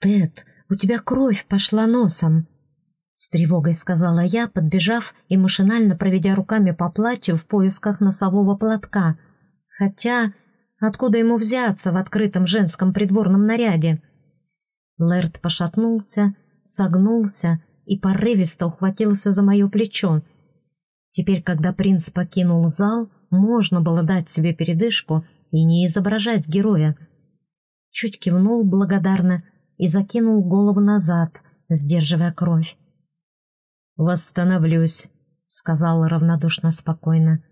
«Тед, у тебя кровь пошла носом!» С тревогой сказала я, подбежав и машинально проведя руками по платью в поисках носового платка. Хотя, откуда ему взяться в открытом женском придворном наряде? Лэрд пошатнулся, согнулся и порывисто ухватился за мое плечо. Теперь, когда принц покинул зал, можно было дать себе передышку и не изображать героя. Чуть кивнул благодарно и закинул голову назад, сдерживая кровь. «Восстановлюсь», — сказал равнодушно спокойно.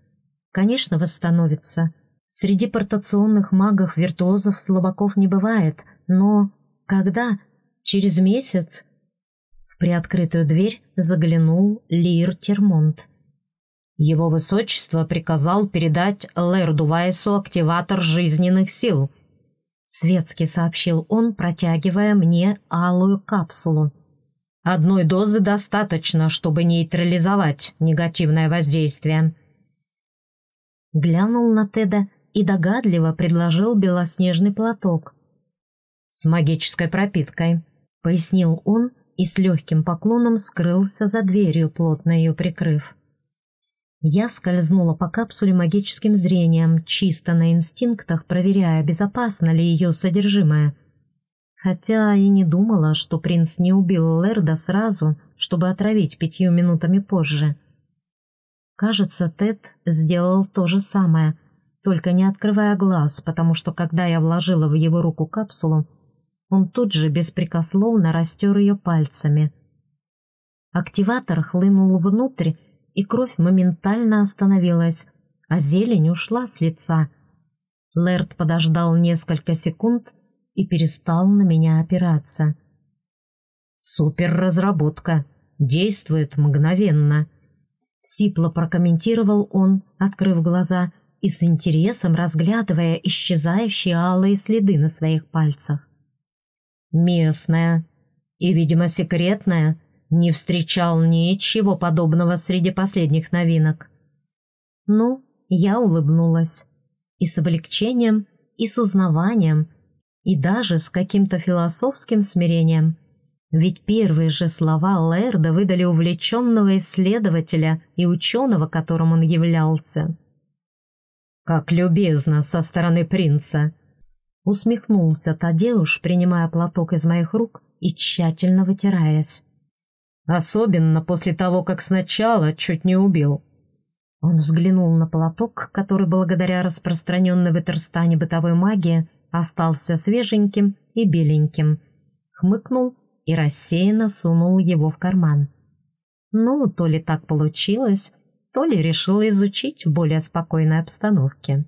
«Конечно, восстановится. Среди портационных магов-виртуозов слабаков не бывает, но когда? Через месяц?» В приоткрытую дверь заглянул Лир Термонт. Его высочество приказал передать Лэрду Вайсу активатор жизненных сил. Светски сообщил он, протягивая мне алую капсулу. Одной дозы достаточно, чтобы нейтрализовать негативное воздействие. Глянул на Теда и догадливо предложил белоснежный платок. «С магической пропиткой», — пояснил он и с легким поклоном скрылся за дверью, плотно ее прикрыв. Я скользнула по капсуле магическим зрением, чисто на инстинктах, проверяя, безопасно ли ее содержимое — Хотя и не думала, что принц не убил Лерда сразу, чтобы отравить пятью минутами позже. Кажется, Тед сделал то же самое, только не открывая глаз, потому что когда я вложила в его руку капсулу, он тут же беспрекословно растер ее пальцами. Активатор хлынул внутрь, и кровь моментально остановилась, а зелень ушла с лица. Лэрд подождал несколько секунд и перестал на меня опираться. «Суперразработка! Действует мгновенно!» Сипло прокомментировал он, открыв глаза и с интересом разглядывая исчезающие алые следы на своих пальцах. «Местная и, видимо, секретная, не встречал ничего подобного среди последних новинок». Ну, я улыбнулась. И с облегчением, и с узнаванием, и даже с каким-то философским смирением. Ведь первые же слова Лэрда выдали увлеченного исследователя и ученого, которым он являлся. «Как любезно со стороны принца!» Усмехнулся Тадеуш, принимая платок из моих рук и тщательно вытираясь. «Особенно после того, как сначала чуть не убил». Он взглянул на платок, который благодаря распространенной в Этерстане бытовой магии остался свеженьким и беленьким, хмыкнул и рассеянно сунул его в карман. Ну, то ли так получилось, то ли решил изучить в более спокойной обстановке.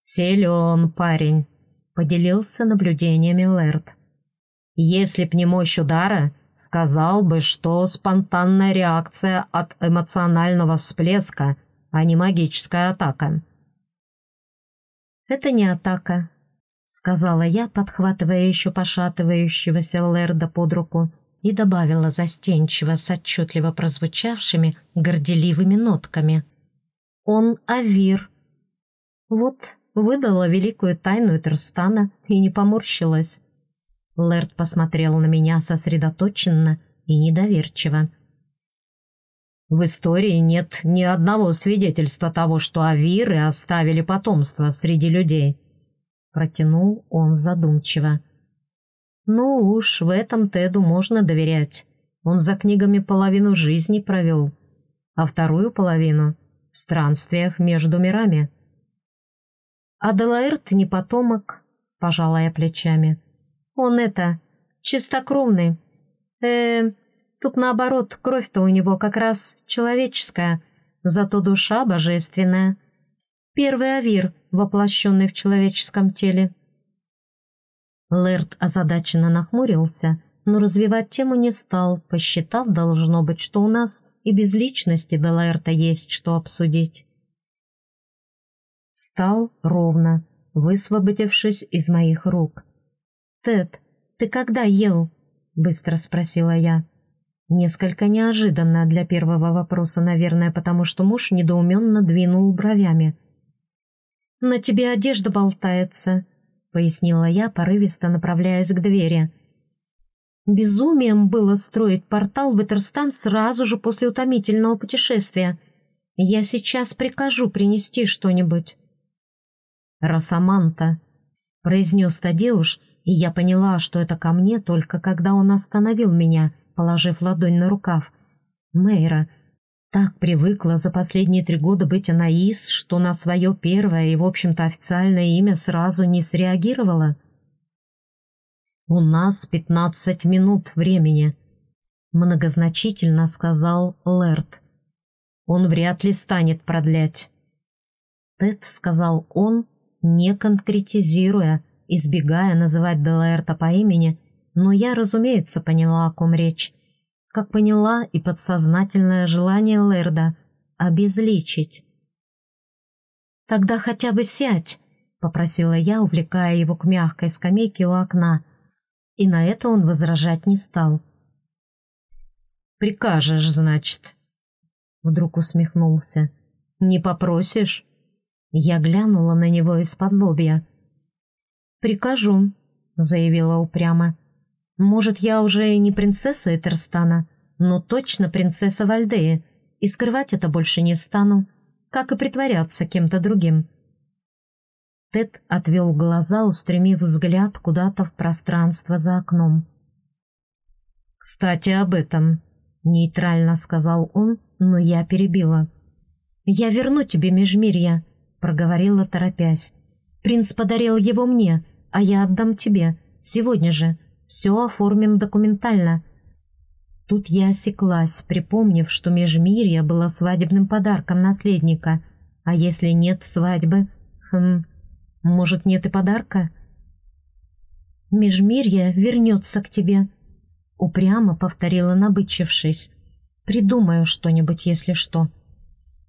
«Силен парень», — поделился наблюдениями Лэрд. «Если б не мощь удара, сказал бы, что спонтанная реакция от эмоционального всплеска, а не магическая атака. «Это не атака», — сказала я, подхватывая еще пошатывающегося Лерда под руку, и добавила застенчиво с отчетливо прозвучавшими горделивыми нотками. «Он Авир». Вот выдала великую тайну Терстана и не поморщилась. Лэрд посмотрел на меня сосредоточенно и недоверчиво. В истории нет ни одного свидетельства того, что авиры оставили потомство среди людей. Протянул он задумчиво. Ну уж, в этом Теду можно доверять. Он за книгами половину жизни провел, а вторую половину — в странствиях между мирами. «Аделаэрт не потомок», — пожала я плечами. «Он это, чистокровный. э Тут наоборот, кровь-то у него как раз человеческая, зато душа божественная. Первый авир, воплощенный в человеческом теле. Лэрд озадаченно нахмурился, но развивать тему не стал, посчитав, должно быть, что у нас и без личности до Лэрта есть что обсудить. Стал ровно, высвободившись из моих рук. «Тед, ты когда ел?» — быстро спросила я. Несколько неожиданно для первого вопроса, наверное, потому что муж недоуменно двинул бровями. «На тебе одежда болтается», — пояснила я, порывисто направляясь к двери. Безумием было строить портал в Этерстан сразу же после утомительного путешествия. Я сейчас прикажу принести что-нибудь. «Росоманта», — произнес Тадеуш, и я поняла, что это ко мне только когда он остановил меня, положив ладонь на рукав. «Мейра, так привыкла за последние три года быть Анаис, что на свое первое и, в общем-то, официальное имя сразу не среагировала. «У нас пятнадцать минут времени», — многозначительно сказал Лэрт. «Он вряд ли станет продлять». Тед сказал он, не конкретизируя, избегая называть Делаэрта по имени, но я, разумеется, поняла, о ком речь как поняла и подсознательное желание Лерда обезличить. «Тогда хотя бы сядь», — попросила я, увлекая его к мягкой скамейке у окна, и на это он возражать не стал. «Прикажешь, значит?» Вдруг усмехнулся. «Не попросишь?» Я глянула на него из-под лобья. «Прикажу», — заявила упрямо. Может, я уже не принцесса Этерстана, но точно принцесса Вальдеи, и скрывать это больше не стану, как и притворяться кем-то другим. Тед отвел глаза, устремив взгляд куда-то в пространство за окном. «Кстати, об этом», — нейтрально сказал он, но я перебила. «Я верну тебе межмирья», — проговорила, торопясь. «Принц подарил его мне, а я отдам тебе, сегодня же, все оформим документально». Тут я осеклась, припомнив, что Межмирье было свадебным подарком наследника. А если нет свадьбы? Хм, может, нет и подарка? «Межмирье вернется к тебе», — упрямо повторила, набычившись. «Придумаю что-нибудь, если что».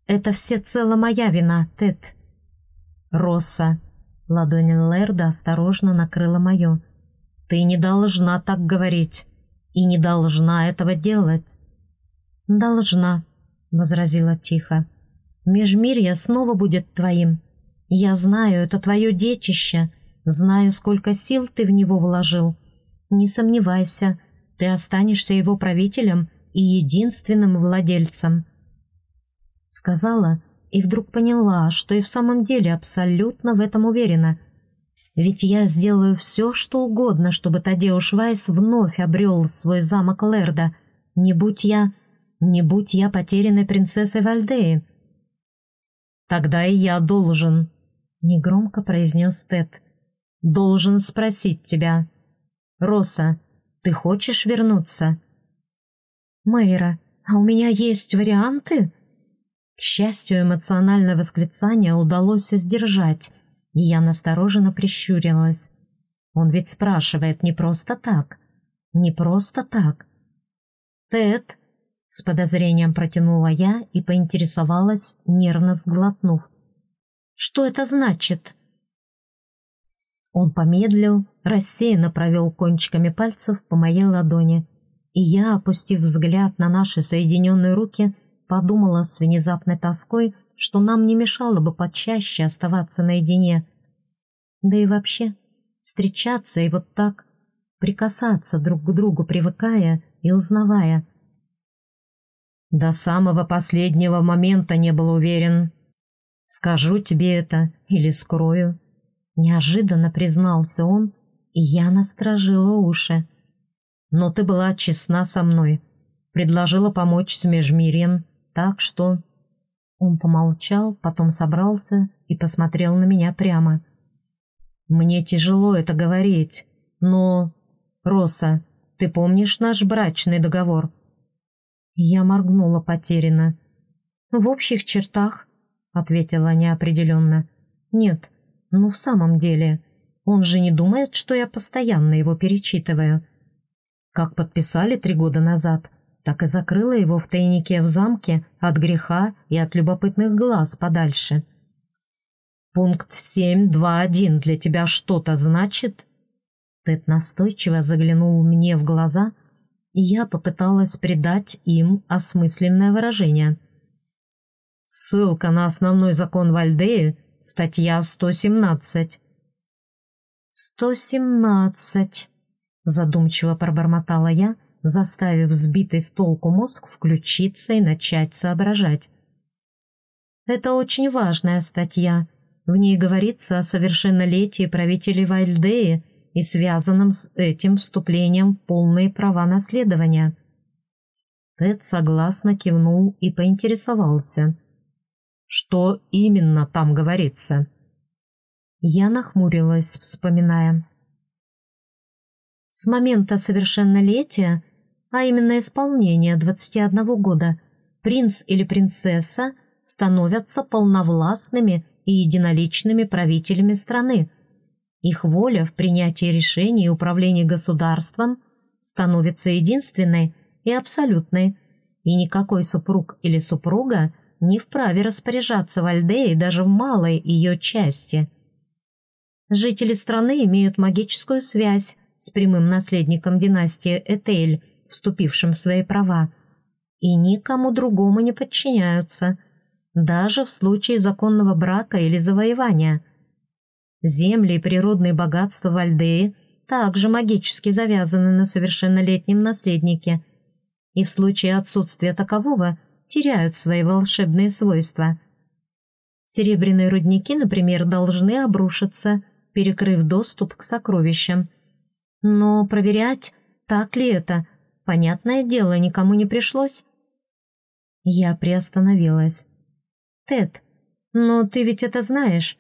«Это всецело моя вина, Тед». «Росса», — ладонь Лерда осторожно накрыла мою. Ты не должна так говорить и не должна этого делать. Должна, возразила тихо. Межмирье снова будет твоим. Я знаю, это твое детище, знаю, сколько сил ты в него вложил. Не сомневайся, ты останешься его правителем и единственным владельцем. Сказала и вдруг поняла, что и в самом деле абсолютно в этом уверена — ведь я сделаю все, что угодно, чтобы Тадеуш Вайс вновь обрел свой замок Лерда. Не будь я... не будь я потерянной принцессой Вальдеи. «Тогда и я должен», — негромко произнес Тед. «Должен спросить тебя. Роса, ты хочешь вернуться?» «Мэйра, а у меня есть варианты?» К счастью, эмоциональное восклицание удалось сдержать, и я настороженно прищурилась. Он ведь спрашивает не просто так. Не просто так. «Тед?» — с подозрением протянула я и поинтересовалась, нервно сглотнув. «Что это значит?» Он помедлил, рассеянно провел кончиками пальцев по моей ладони, и я, опустив взгляд на наши соединенные руки, подумала с внезапной тоской, что нам не мешало бы почаще оставаться наедине. Да и вообще, встречаться и вот так, прикасаться друг к другу, привыкая и узнавая. До самого последнего момента не был уверен. Скажу тебе это или скрою. Неожиданно признался он, и я насторожила уши. Но ты была честна со мной, предложила помочь с межмирьем, так что он помолчал, потом собрался и посмотрел на меня прямо. «Мне тяжело это говорить, но... Роса, ты помнишь наш брачный договор?» Я моргнула потерянно. «В общих чертах», — ответила неопределенно. «Нет, ну в самом деле, он же не думает, что я постоянно его перечитываю. Как подписали три года назад, так и закрыла его в тайнике в замке от греха и от любопытных глаз подальше. «Пункт 7.2.1 для тебя что-то значит?» Тед настойчиво заглянул мне в глаза, и я попыталась придать им осмысленное выражение. «Ссылка на основной закон Вальдеи, статья 117». «Сто семнадцать», — задумчиво пробормотала я, заставив сбитый с толку мозг включиться и начать соображать. «Это очень важная статья. В ней говорится о совершеннолетии правителей Вальдеи и связанном с этим вступлением полные права наследования». Тед согласно кивнул и поинтересовался. «Что именно там говорится?» Я нахмурилась, вспоминая. С момента совершеннолетия, а именно исполнения 21 года, принц или принцесса становятся полновластными и единоличными правителями страны. Их воля в принятии решений и управлении государством становится единственной и абсолютной, и никакой супруг или супруга не вправе распоряжаться в Альдее даже в малой ее части – Жители страны имеют магическую связь с прямым наследником династии Этель, вступившим в свои права, и никому другому не подчиняются, даже в случае законного брака или завоевания. Земли и природные богатства Вальдеи также магически завязаны на совершеннолетнем наследнике, и в случае отсутствия такового теряют свои волшебные свойства. Серебряные рудники, например, должны обрушиться – перекрыв доступ к сокровищам. Но проверять, так ли это, понятное дело, никому не пришлось. Я приостановилась. «Тед, но ты ведь это знаешь.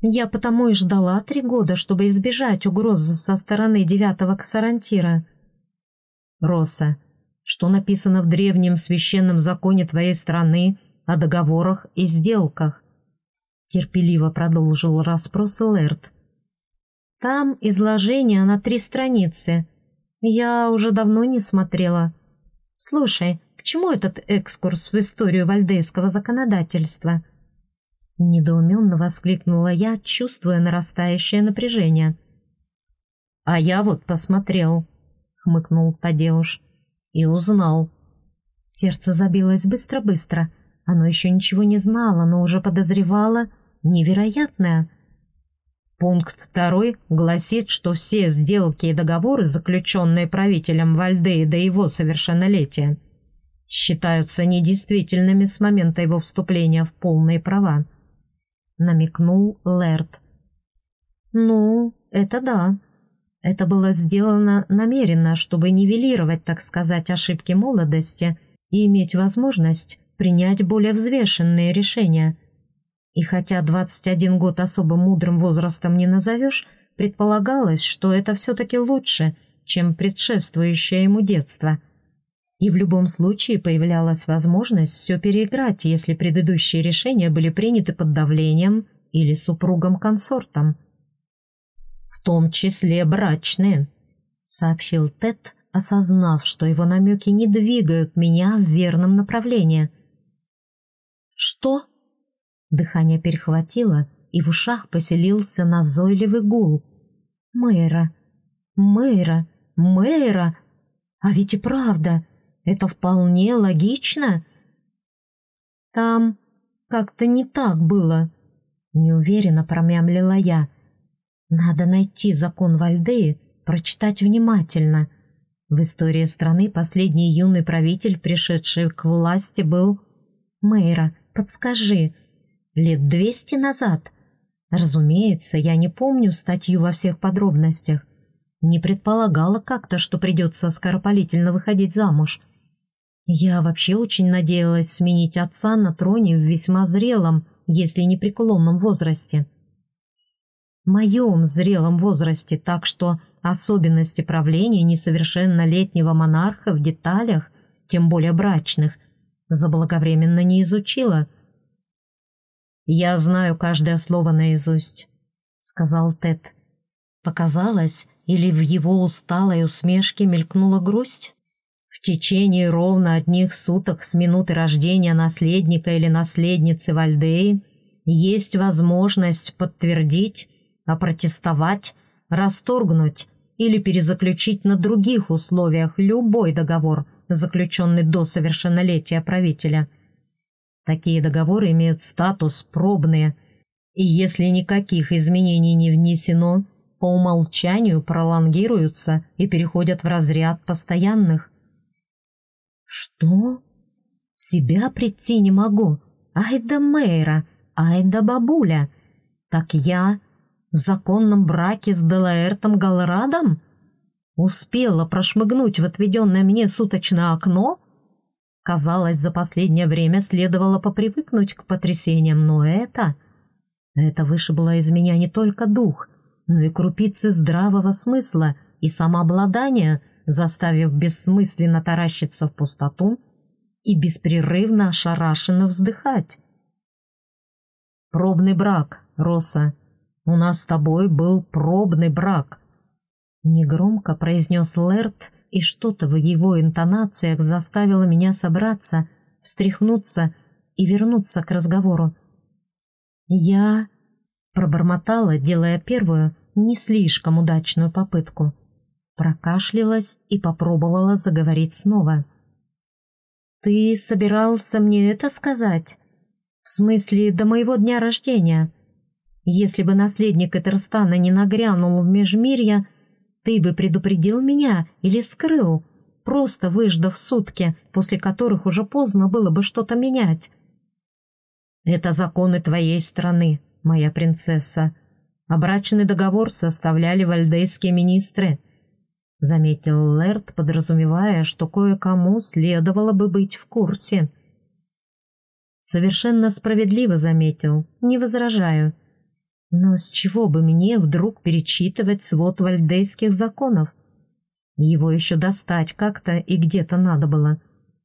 Я потому и ждала три года, чтобы избежать угрозы со стороны девятого ксарантира». «Росса, что написано в древнем священном законе твоей страны о договорах и сделках?» Терпеливо продолжил расспрос Лэрт. Там изложение на три страницы. Я уже давно не смотрела. Слушай, к чему этот экскурс в историю вальдейского законодательства?» Недоуменно воскликнула я, чувствуя нарастающее напряжение. «А я вот посмотрел», — хмыкнул Тадеуш, — «и узнал». Сердце забилось быстро-быстро. Оно еще ничего не знало, но уже подозревало невероятное — Пункт второй гласит, что все сделки и договоры, заключенные правителем Вальдеи до его совершеннолетия, считаются недействительными с момента его вступления в полные права. Намекнул Лэрд. «Ну, это да. Это было сделано намеренно, чтобы нивелировать, так сказать, ошибки молодости и иметь возможность принять более взвешенные решения» И хотя 21 год особо мудрым возрастом не назовешь, предполагалось, что это все-таки лучше, чем предшествующее ему детство. И в любом случае появлялась возможность все переиграть, если предыдущие решения были приняты под давлением или супругом-консортом. «В том числе брачные», — сообщил Тед, осознав, что его намеки не двигают меня в верном направлении. «Что?» Дыхание перехватило, и в ушах поселился назойливый гул. «Мэйра! Мэйра! Мэйра! А ведь и правда, это вполне логично!» «Там как-то не так было», — неуверенно промямлила я. «Надо найти закон Вальдеи, прочитать внимательно». В истории страны последний юный правитель, пришедший к власти, был... «Мэйра, подскажи, лет двести назад. Разумеется, я не помню статью во всех подробностях. Не предполагала как-то, что придется скоропалительно выходить замуж. Я вообще очень надеялась сменить отца на троне в весьма зрелом, если не преклонном возрасте. Моем зрелом возрасте, так что особенности правления несовершеннолетнего монарха в деталях, тем более брачных, заблаговременно не изучила – «Я знаю каждое слово наизусть», — сказал Тед. Показалось, или в его усталой усмешке мелькнула грусть? В течение ровно одних суток с минуты рождения наследника или наследницы Вальдеи есть возможность подтвердить, опротестовать, расторгнуть или перезаключить на других условиях любой договор, заключенный до совершеннолетия правителя — Такие договоры имеют статус пробные, и если никаких изменений не внесено, по умолчанию пролонгируются и переходят в разряд постоянных. Что? В себя прийти не могу. Ай да мэра, ай да бабуля. Так я в законном браке с Делаэртом Галрадом? Успела прошмыгнуть в отведенное мне суточное окно? Казалось, за последнее время следовало попривыкнуть к потрясениям, но это... Это вышибло из меня не только дух, но и крупицы здравого смысла и самообладания, заставив бессмысленно таращиться в пустоту и беспрерывно ошарашенно вздыхать. «Пробный брак, Роса. У нас с тобой был пробный брак», — негромко произнес Лерт, и что-то в его интонациях заставило меня собраться, встряхнуться и вернуться к разговору. «Я...» — пробормотала, делая первую, не слишком удачную попытку. Прокашлялась и попробовала заговорить снова. «Ты собирался мне это сказать? В смысле, до моего дня рождения? Если бы наследник Этерстана не нагрянул в Межмирье, ты бы предупредил меня или скрыл, просто выждав сутки, после которых уже поздно было бы что-то менять?» Это законы твоей страны, моя принцесса. А договор составляли вальдейские министры», — заметил Лэрд, подразумевая, что кое-кому следовало бы быть в курсе. Совершенно справедливо заметил, не возражаю. Но с чего бы мне вдруг перечитывать свод вальдейских законов? Его еще достать как-то и где-то надо было.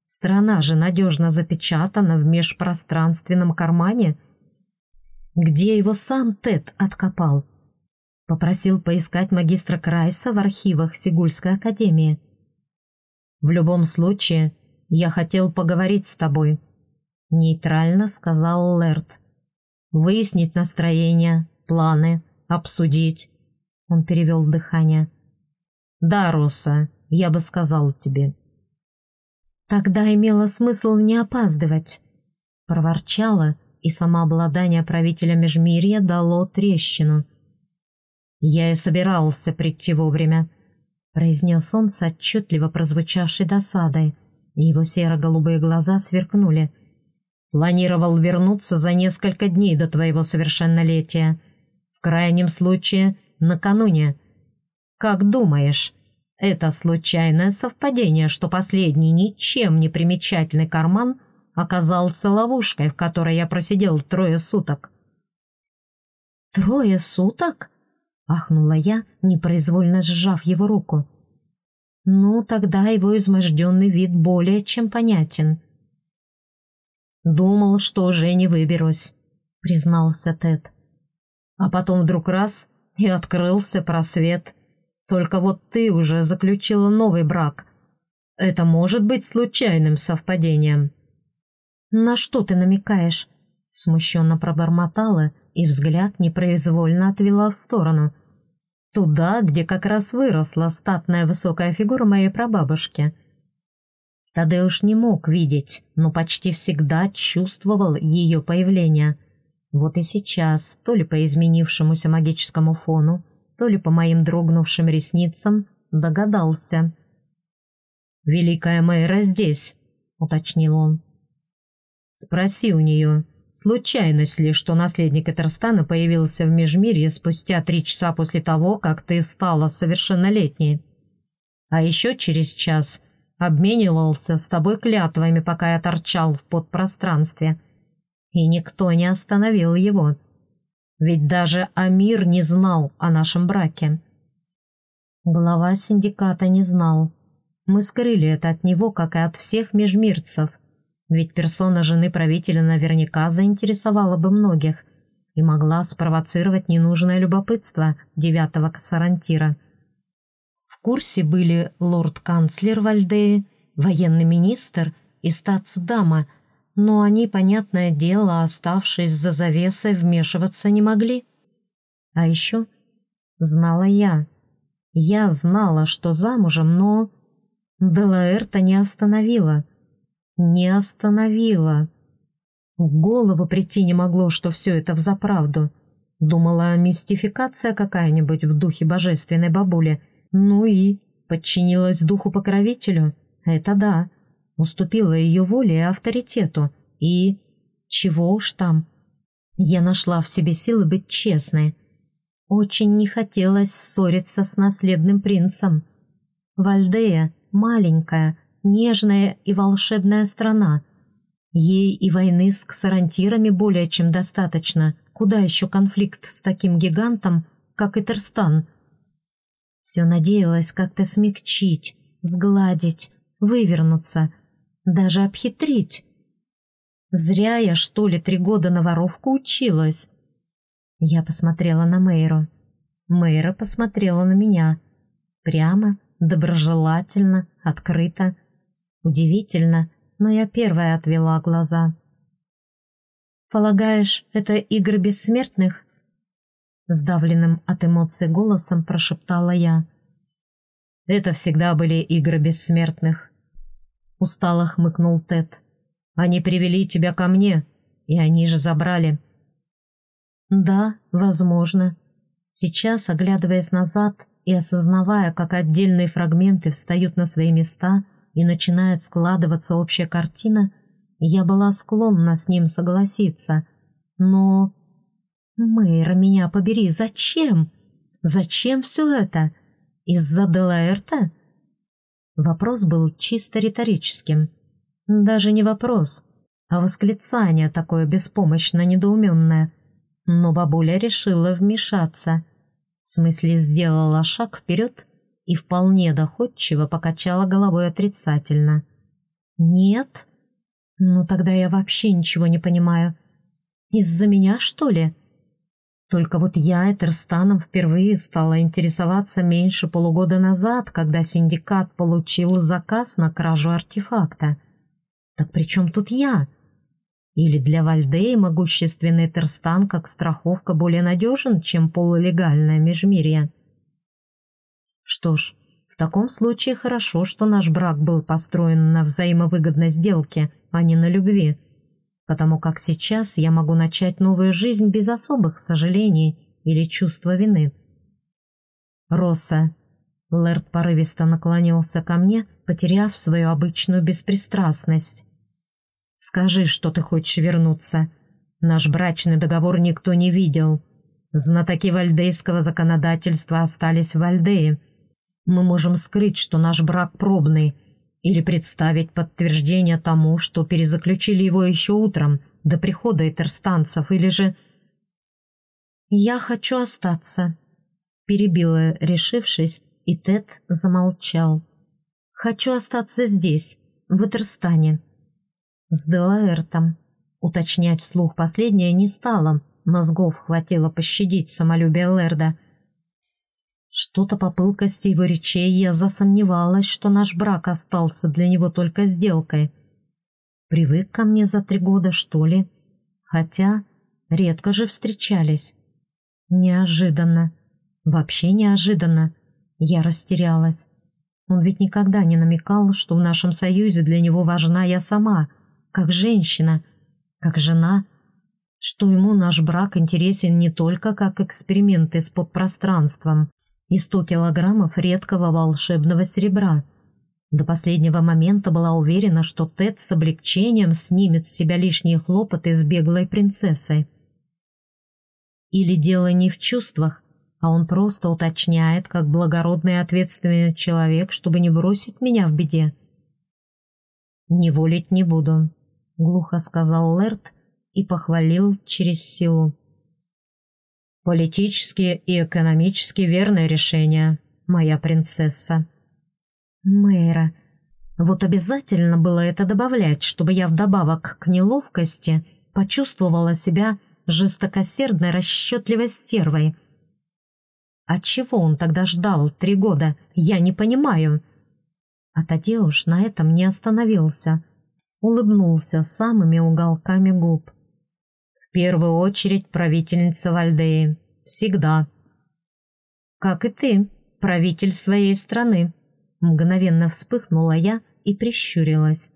Страна же надежно запечатана в межпространственном кармане. Где его сам Тед откопал? Попросил поискать магистра Крайса в архивах Сигульской академии. «В любом случае, я хотел поговорить с тобой», — нейтрально сказал Лерт. «Выяснить настроение, планы, обсудить». Он перевел дыхание. «Да, Роса, я бы сказал тебе». Тогда имело смысл не опаздывать. Проворчала, и самообладание правителя Межмирья дало трещину. «Я и собирался прийти вовремя», — произнес он с отчетливо прозвучавшей досадой, и его серо-голубые глаза сверкнули. «Планировал вернуться за несколько дней до твоего совершеннолетия. Крайнем случае, накануне. Как думаешь, это случайное совпадение, что последний ничем не примечательный карман оказался ловушкой, в которой я просидел трое суток. «Трое суток?» — ахнула я, непроизвольно сжав его руку. «Ну, тогда его изможденный вид более чем понятен». «Думал, что уже не выберусь», — признался Тед. А потом вдруг раз — и открылся просвет — только вот ты уже заключила новый брак. Это может быть случайным совпадением». «На что ты намекаешь?» Смущенно пробормотала и взгляд непроизвольно отвела в сторону. Туда, где как раз выросла статная высокая фигура моей прабабушки. Тадеуш не мог видеть, но почти всегда чувствовал ее появление. Вот и сейчас, то ли по изменившемуся магическому фону, то ли по моим дрогнувшим ресницам, догадался. «Великая Мэйра здесь», — уточнил он. «Спроси у нее, случайность ли, что наследник Этерстана появился в Межмирье спустя три часа после того, как ты стала совершеннолетней. А еще через час обменивался с тобой клятвами, пока я торчал в подпространстве, и никто не остановил его». Ведь даже Амир не знал о нашем браке. Глава синдиката не знал. Мы скрыли это от него, как и от всех межмирцев. Ведь персона жены правителя наверняка заинтересовала бы многих и могла спровоцировать ненужное любопытство девятого кассарантира. В курсе были лорд-канцлер Вальдеи, военный министр и статсдама – но они, понятное дело, оставшись за завесой, вмешиваться не могли. А еще знала я. Я знала, что замужем, но... Делаэрта не остановила. Не остановила. В голову прийти не могло, что все это взаправду. Думала, мистификация какая-нибудь в духе божественной бабули. Ну и подчинилась духу-покровителю. Это да. Уступила ее воле и авторитету. И... чего уж там. Я нашла в себе силы быть честной. Очень не хотелось ссориться с наследным принцем. Вальдея — маленькая, нежная и волшебная страна. Ей и войны с ксарантирами более чем достаточно. Куда еще конфликт с таким гигантом, как Итерстан? Все надеялась как-то смягчить, сгладить, вывернуться, даже обхитрить. Зря я, что ли, три года на воровку училась. Я посмотрела на Мэйру. Мэйра посмотрела на меня. Прямо, доброжелательно, открыто. Удивительно, но я первая отвела глаза. «Полагаешь, это игры бессмертных?» Сдавленным от эмоций голосом прошептала я. «Это всегда были игры бессмертных», — устало хмыкнул Тед. «Они привели тебя ко мне, и они же забрали». «Да, возможно. Сейчас, оглядываясь назад и осознавая, как отдельные фрагменты встают на свои места и начинает складываться общая картина, я была склонна с ним согласиться. Но... Мэйра, меня побери, зачем? Зачем все это? Из-за Делаэрта? Вопрос был чисто риторическим. Даже не вопрос, а восклицание такое беспомощно недоуменное. Но бабуля решила вмешаться. В смысле, сделала шаг вперед и вполне доходчиво покачала головой отрицательно. «Нет? Ну тогда я вообще ничего не понимаю. Из-за меня, что ли?» Только вот я Этерстаном впервые стала интересоваться меньше полугода назад, когда синдикат получил заказ на кражу артефакта. Так при чем тут я? Или для Вальдеи могущественный Этерстан как страховка более надежен, чем полулегальное межмирье? Что ж, в таком случае хорошо, что наш брак был построен на взаимовыгодной сделке, а не на любви, потому как сейчас я могу начать новую жизнь без особых сожалений или чувства вины. «Росса», — Лэрд порывисто наклонился ко мне, потеряв свою обычную беспристрастность. «Скажи, что ты хочешь вернуться. Наш брачный договор никто не видел. Знатоки вальдейского законодательства остались в Вальдее» мы можем скрыть, что наш брак пробный, или представить подтверждение тому, что перезаключили его еще утром, до прихода этерстанцев, или же... «Я хочу остаться», — перебила, решившись, и Тед замолчал. «Хочу остаться здесь, в Этерстане». С Делаэртом. Уточнять вслух последнее не стало, мозгов хватило пощадить самолюбие Лерда — что-то по пылкости его речей я засомневалась, что наш брак остался для него только сделкой. Привык ко мне за три года, что ли? Хотя редко же встречались. Неожиданно. Вообще неожиданно. Я растерялась. Он ведь никогда не намекал, что в нашем союзе для него важна я сама, как женщина, как жена, что ему наш брак интересен не только как эксперименты с подпространством, и сто килограммов редкого волшебного серебра. До последнего момента была уверена, что Тед с облегчением снимет с себя лишние хлопоты с беглой принцессой. Или дело не в чувствах, а он просто уточняет, как благородный и ответственный человек, чтобы не бросить меня в беде. «Не волить не буду», — глухо сказал Лерт и похвалил через силу. Политически и экономически верное решение, моя принцесса. Мэра, вот обязательно было это добавлять, чтобы я вдобавок к неловкости почувствовала себя жестокосердной расчетливой стервой. А чего он тогда ждал три года, я не понимаю. А Тадеуш на этом не остановился, улыбнулся самыми уголками губ первую очередь правительница Вальдеи. Всегда. Как и ты, правитель своей страны. Мгновенно вспыхнула я и прищурилась.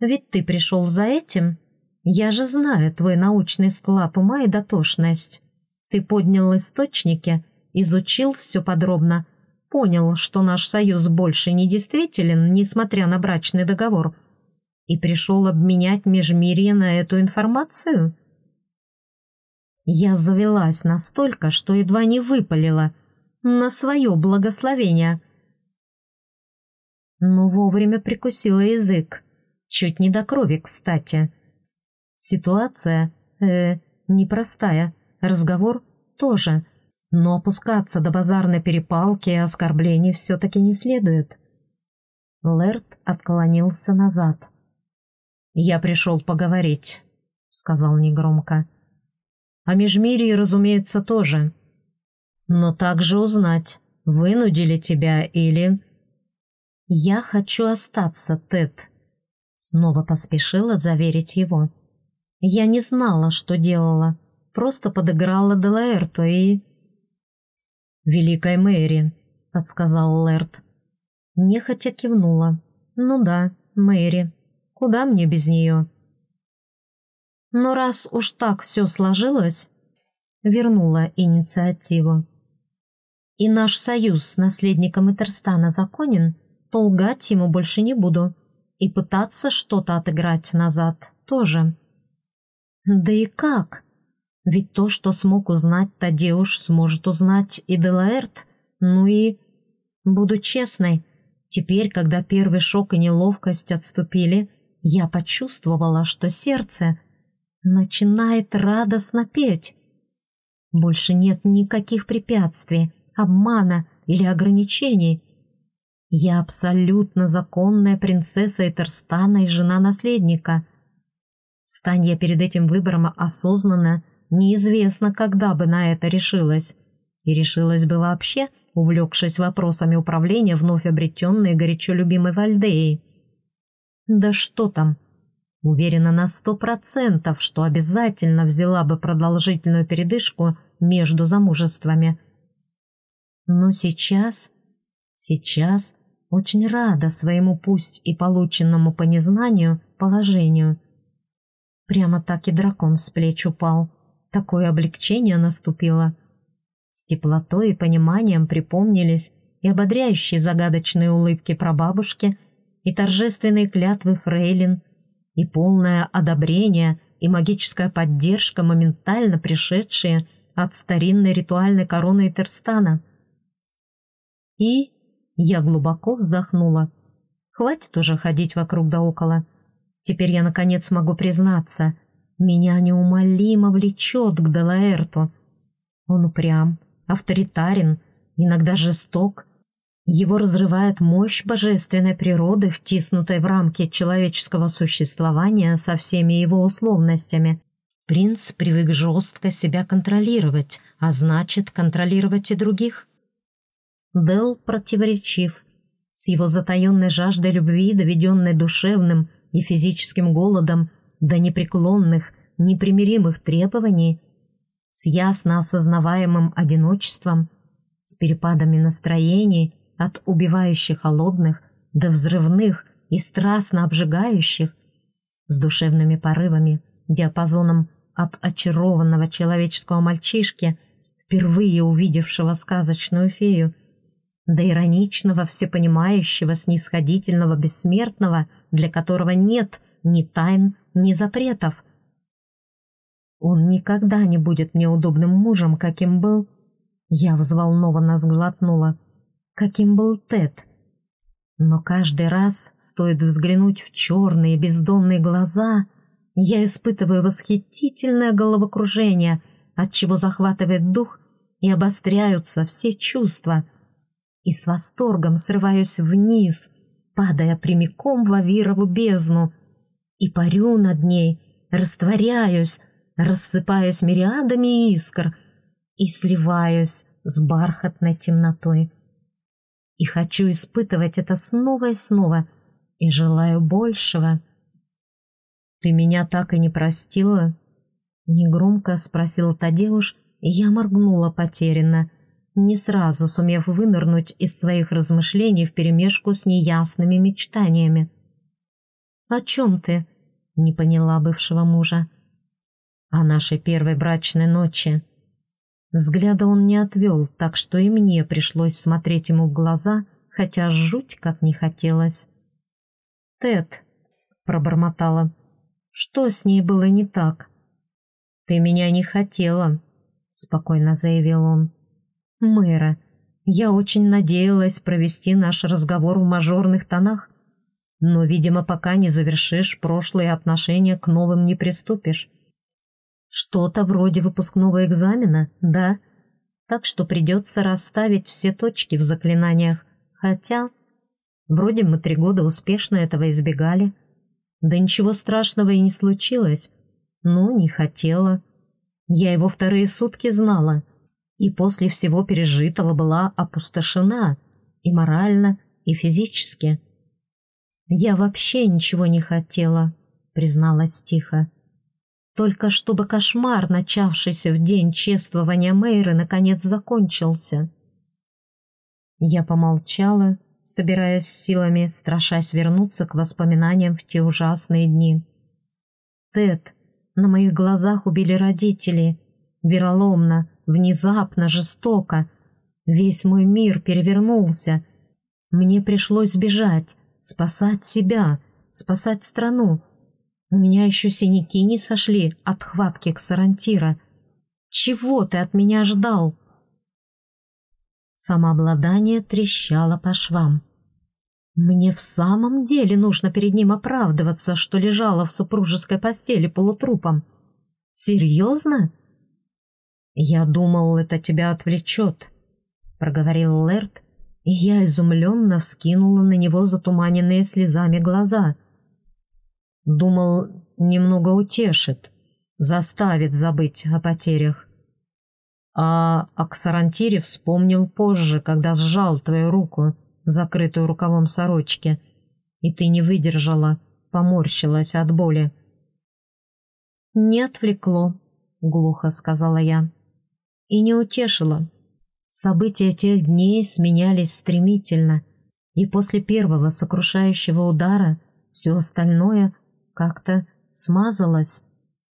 Ведь ты пришел за этим? Я же знаю твой научный склад ума и дотошность. Ты поднял источники, изучил все подробно, понял, что наш союз больше не действителен, несмотря на брачный договор, и пришел обменять межмирье на эту информацию? Я завелась настолько, что едва не выпалила на свое благословение. Но вовремя прикусила язык, чуть не до крови, кстати. Ситуация, э, непростая, разговор тоже, но опускаться до базарной перепалки и оскорблений все-таки не следует. Лэрд отклонился назад. «Я пришел поговорить», — сказал негромко. «О Межмирии, разумеется, тоже. Но также узнать, вынудили тебя или...» «Я хочу остаться, Тед», — снова поспешила заверить его. «Я не знала, что делала, просто подыграла Делаэрту и...» «Великой Мэри», — подсказал Лэрд. Нехотя кивнула. «Ну да, Мэри. Куда мне без нее?» Но раз уж так все сложилось, вернула инициативу. И наш союз с наследником Этерстана законен, то лгать ему больше не буду. И пытаться что-то отыграть назад тоже. Да и как? Ведь то, что смог узнать Тадеуш, сможет узнать и Делаэрт. Ну и... Буду честной, теперь, когда первый шок и неловкость отступили, я почувствовала, что сердце начинает радостно петь. Больше нет никаких препятствий, обмана или ограничений. Я абсолютно законная принцесса Этерстана и жена наследника. Стань я перед этим выбором осознанно, неизвестно, когда бы на это решилась. И решилась бы вообще, увлекшись вопросами управления вновь обретенной горячо любимой Вальдеей. Да что там, уверена на сто процентов, что обязательно взяла бы продолжительную передышку между замужествами. Но сейчас, сейчас очень рада своему пусть и полученному по незнанию положению. Прямо так и дракон с плеч упал. Такое облегчение наступило. С теплотой и пониманием припомнились и ободряющие загадочные улыбки прабабушки, и торжественные клятвы фрейлин, и полное одобрение и магическая поддержка, моментально пришедшие от старинной ритуальной короны Этерстана. И я глубоко вздохнула. Хватит уже ходить вокруг да около. Теперь я, наконец, могу признаться. Меня неумолимо влечет к Делаэрту. Он упрям, авторитарен, иногда жесток. Его разрывает мощь божественной природы, втиснутой в рамки человеческого существования со всеми его условностями. Принц привык жестко себя контролировать, а значит, контролировать и других. Дел противоречив. С его затаенной жаждой любви, доведенной душевным и физическим голодом до непреклонных, непримиримых требований, с ясно осознаваемым одиночеством, с перепадами настроений от убивающих холодных до взрывных и страстно обжигающих, с душевными порывами, диапазоном от очарованного человеческого мальчишки, впервые увидевшего сказочную фею, до ироничного, всепонимающего, снисходительного, бессмертного, для которого нет ни тайн, ни запретов. Он никогда не будет неудобным мужем, каким был... Я взволнованно сглотнула. Каким был Тед. Но каждый раз стоит взглянуть в черные бездонные глаза, я испытываю восхитительное головокружение, от чего захватывает дух и обостряются все чувства — и с восторгом срываюсь вниз, падая прямиком в Авирову бездну, и парю над ней, растворяюсь, рассыпаюсь мириадами искр и сливаюсь с бархатной темнотой. И хочу испытывать это снова и снова, и желаю большего. «Ты меня так и не простила?» Негромко спросил Тадеуш, и я моргнула потерянно — не сразу сумев вынырнуть из своих размышлений вперемешку с неясными мечтаниями. «О чем ты?» — не поняла бывшего мужа. «О нашей первой брачной ночи». Взгляда он не отвел, так что и мне пришлось смотреть ему в глаза, хотя жуть как не хотелось. «Тед», — пробормотала, — «что с ней было не так?» «Ты меня не хотела», — спокойно заявил он. «Мэра, я очень надеялась провести наш разговор в мажорных тонах, но, видимо, пока не завершишь прошлые отношения, к новым не приступишь. Что-то вроде выпускного экзамена, да? Так что придется расставить все точки в заклинаниях, хотя... Вроде мы три года успешно этого избегали. Да ничего страшного и не случилось. Ну, не хотела. Я его вторые сутки знала, и после всего пережитого была опустошена и морально, и физически. «Я вообще ничего не хотела», — призналась тихо. «Только чтобы кошмар, начавшийся в день чествования Мэйры, наконец закончился». Я помолчала, собираясь силами, страшась вернуться к воспоминаниям в те ужасные дни. «Тед, на моих глазах убили родители. Вероломно, внезапно, жестоко. Весь мой мир перевернулся. Мне пришлось бежать, спасать себя, спасать страну. У меня еще синяки не сошли от хватки ксарантира. Чего ты от меня ждал?» Самообладание трещало по швам. Мне в самом деле нужно перед ним оправдываться, что лежала в супружеской постели полутрупом. Серьезно? Я думал, это тебя отвлечет, проговорил Лерт, и я изумленно вскинула на него затуманенные слезами глаза. Думал, немного утешит, заставит забыть о потерях. А о вспомнил позже, когда сжал твою руку, закрытую рукавом сорочки, и ты не выдержала, поморщилась от боли. «Не отвлекло», — глухо сказала я, — «и не утешило. События тех дней сменялись стремительно, и после первого сокрушающего удара все остальное как-то смазалось,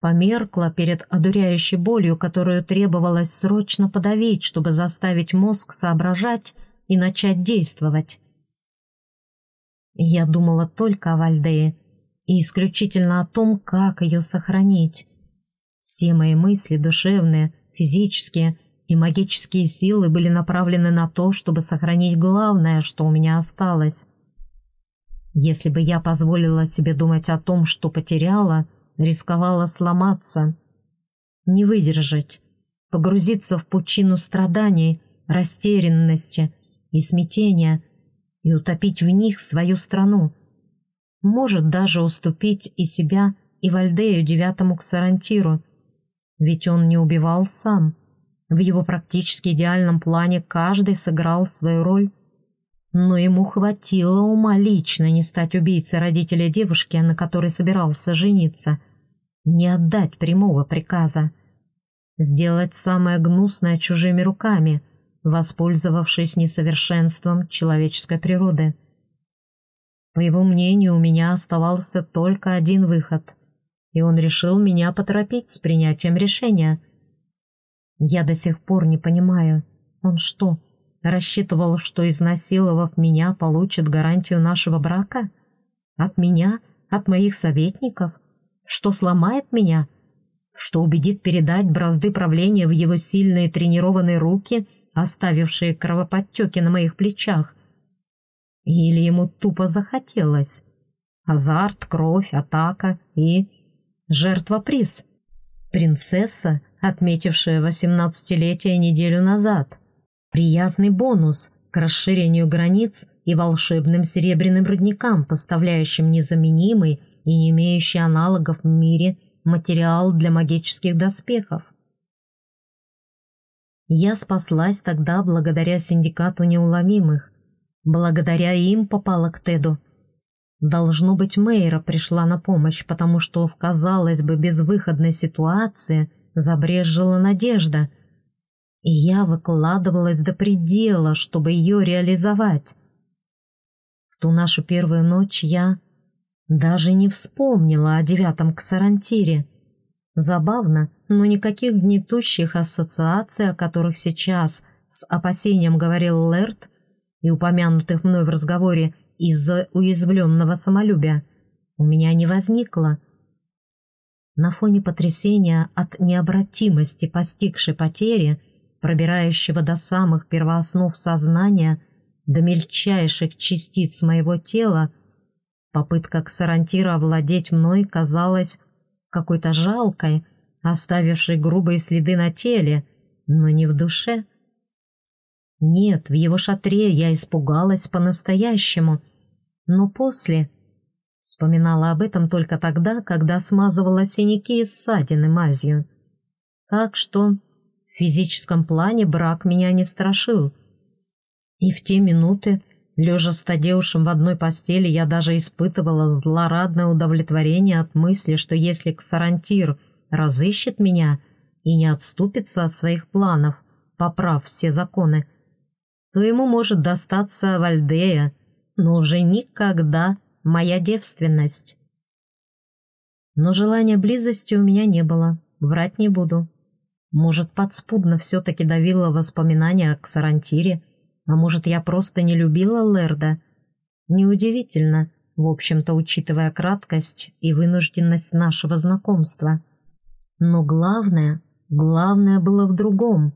померкло перед одуряющей болью, которую требовалось срочно подавить, чтобы заставить мозг соображать и начать действовать. Я думала только о Вальдее и исключительно о том, как ее сохранить. Все мои мысли, душевные, физические и магические силы были направлены на то, чтобы сохранить главное, что у меня осталось. Если бы я позволила себе думать о том, что потеряла, рисковала сломаться, не выдержать, погрузиться в пучину страданий, растерянности и смятения и утопить в них свою страну. Может даже уступить и себя, и Вальдею девятому к Сарантиру, ведь он не убивал сам. В его практически идеальном плане каждый сыграл свою роль. Но ему хватило ума лично не стать убийцей родителя девушки, на которой собирался жениться, не отдать прямого приказа, сделать самое гнусное чужими руками, воспользовавшись несовершенством человеческой природы. По его мнению, у меня оставался только один выход, и он решил меня поторопить с принятием решения. Я до сих пор не понимаю, он что, рассчитывал, что, изнасиловав меня, получит гарантию нашего брака? От меня? От моих советников? Что сломает меня? Что убедит передать бразды правления в его сильные тренированные руки – оставившие кровоподтеки на моих плечах. Или ему тупо захотелось. Азарт, кровь, атака и... жертва-приз. Принцесса, отметившая восемнадцатилетие неделю назад. Приятный бонус к расширению границ и волшебным серебряным родникам, поставляющим незаменимый и не имеющий аналогов в мире материал для магических доспехов. Я спаслась тогда благодаря синдикату неуловимых. Благодаря им попала к Теду. Должно быть, Мейра пришла на помощь, потому что в, казалось бы, безвыходной ситуации забрежила надежда. И я выкладывалась до предела, чтобы ее реализовать. В ту нашу первую ночь я даже не вспомнила о девятом ксарантире. Забавно, но никаких гнетущих ассоциаций, о которых сейчас с опасением говорил Лерт и упомянутых мной в разговоре из-за уязвленного самолюбия, у меня не возникло. На фоне потрясения от необратимости постигшей потери, пробирающего до самых первооснов сознания, до мельчайших частиц моего тела, попытка Ксарантира овладеть мной казалась какой-то жалкой, оставившей грубые следы на теле, но не в душе. Нет, в его шатре я испугалась по-настоящему, но после вспоминала об этом только тогда, когда смазывала синяки и ссадины мазью. Так что в физическом плане брак меня не страшил. И в те минуты, Лежа с Тадеушем в одной постели, я даже испытывала злорадное удовлетворение от мысли, что если Ксарантир разыщет меня и не отступится от своих планов, поправ все законы, то ему может достаться Вальдея, но уже никогда моя девственность. Но желания близости у меня не было, врать не буду. Может, подспудно все-таки давило воспоминания о Ксарантире, а может, я просто не любила Лерда? Неудивительно, в общем-то, учитывая краткость и вынужденность нашего знакомства. Но главное, главное было в другом.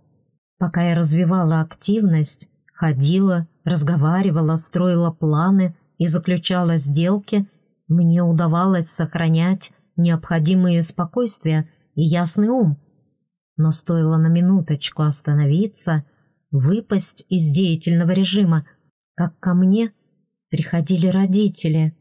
Пока я развивала активность, ходила, разговаривала, строила планы и заключала сделки, мне удавалось сохранять необходимые спокойствие и ясный ум. Но стоило на минуточку остановиться — выпасть из деятельного режима, как ко мне приходили родители.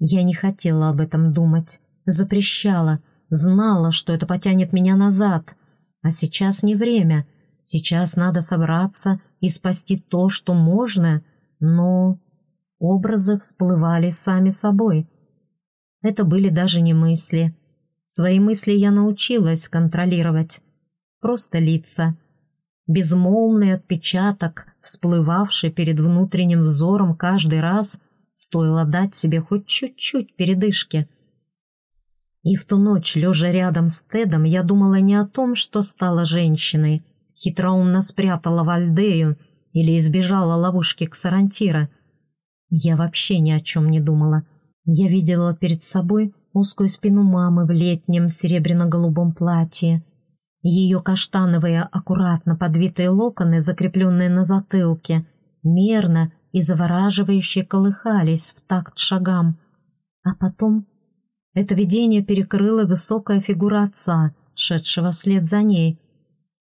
Я не хотела об этом думать, запрещала, знала, что это потянет меня назад. А сейчас не время, сейчас надо собраться и спасти то, что можно, но образы всплывали сами собой. Это были даже не мысли. Свои мысли я научилась контролировать. Просто лица — безмолвный отпечаток, всплывавший перед внутренним взором каждый раз, стоило дать себе хоть чуть-чуть передышки. И в ту ночь, лежа рядом с Тедом, я думала не о том, что стала женщиной, хитроумно спрятала Вальдею или избежала ловушки Ксарантира. Я вообще ни о чем не думала. Я видела перед собой узкую спину мамы в летнем серебряно-голубом платье, ее каштановые, аккуратно подвитые локоны, закрепленные на затылке, мерно и завораживающе колыхались в такт шагам. А потом это видение перекрыло высокая фигура отца, шедшего вслед за ней.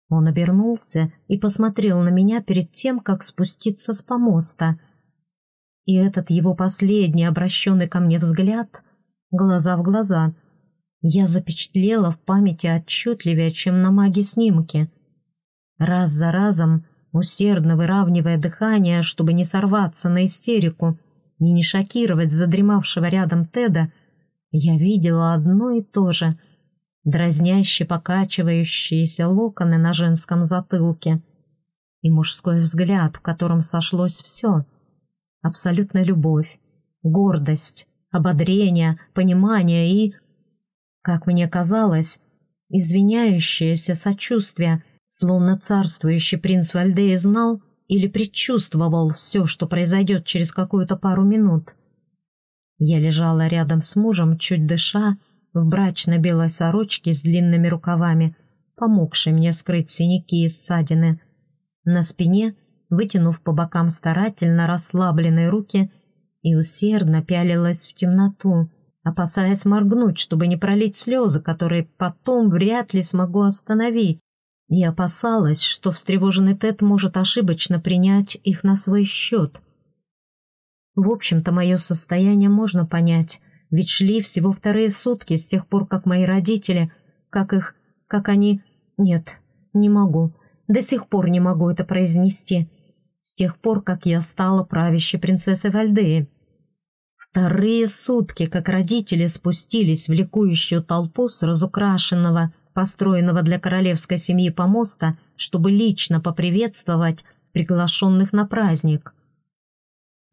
Он обернулся и посмотрел на меня перед тем, как спуститься с помоста. И этот его последний обращенный ко мне взгляд, глаза в глаза — я запечатлела в памяти отчетливее, чем на маге снимке. Раз за разом, усердно выравнивая дыхание, чтобы не сорваться на истерику и не шокировать задремавшего рядом Теда, я видела одно и то же — дразняще покачивающиеся локоны на женском затылке и мужской взгляд, в котором сошлось все — абсолютная любовь, гордость, ободрение, понимание и как мне казалось, извиняющееся сочувствие, словно царствующий принц Вальдея знал или предчувствовал все, что произойдет через какую-то пару минут. Я лежала рядом с мужем, чуть дыша, в брачно-белой сорочке с длинными рукавами, помогшей мне скрыть синяки и ссадины. На спине, вытянув по бокам старательно расслабленные руки, и усердно пялилась в темноту — опасаясь моргнуть, чтобы не пролить слезы, которые потом вряд ли смогу остановить. И опасалась, что встревоженный Тед может ошибочно принять их на свой счет. В общем-то, мое состояние можно понять, ведь шли всего вторые сутки с тех пор, как мои родители, как их, как они... Нет, не могу, до сих пор не могу это произнести. С тех пор, как я стала правящей принцессой Вальдеи. Вторые сутки, как родители спустились в ликующую толпу с разукрашенного, построенного для королевской семьи помоста, чтобы лично поприветствовать приглашенных на праздник.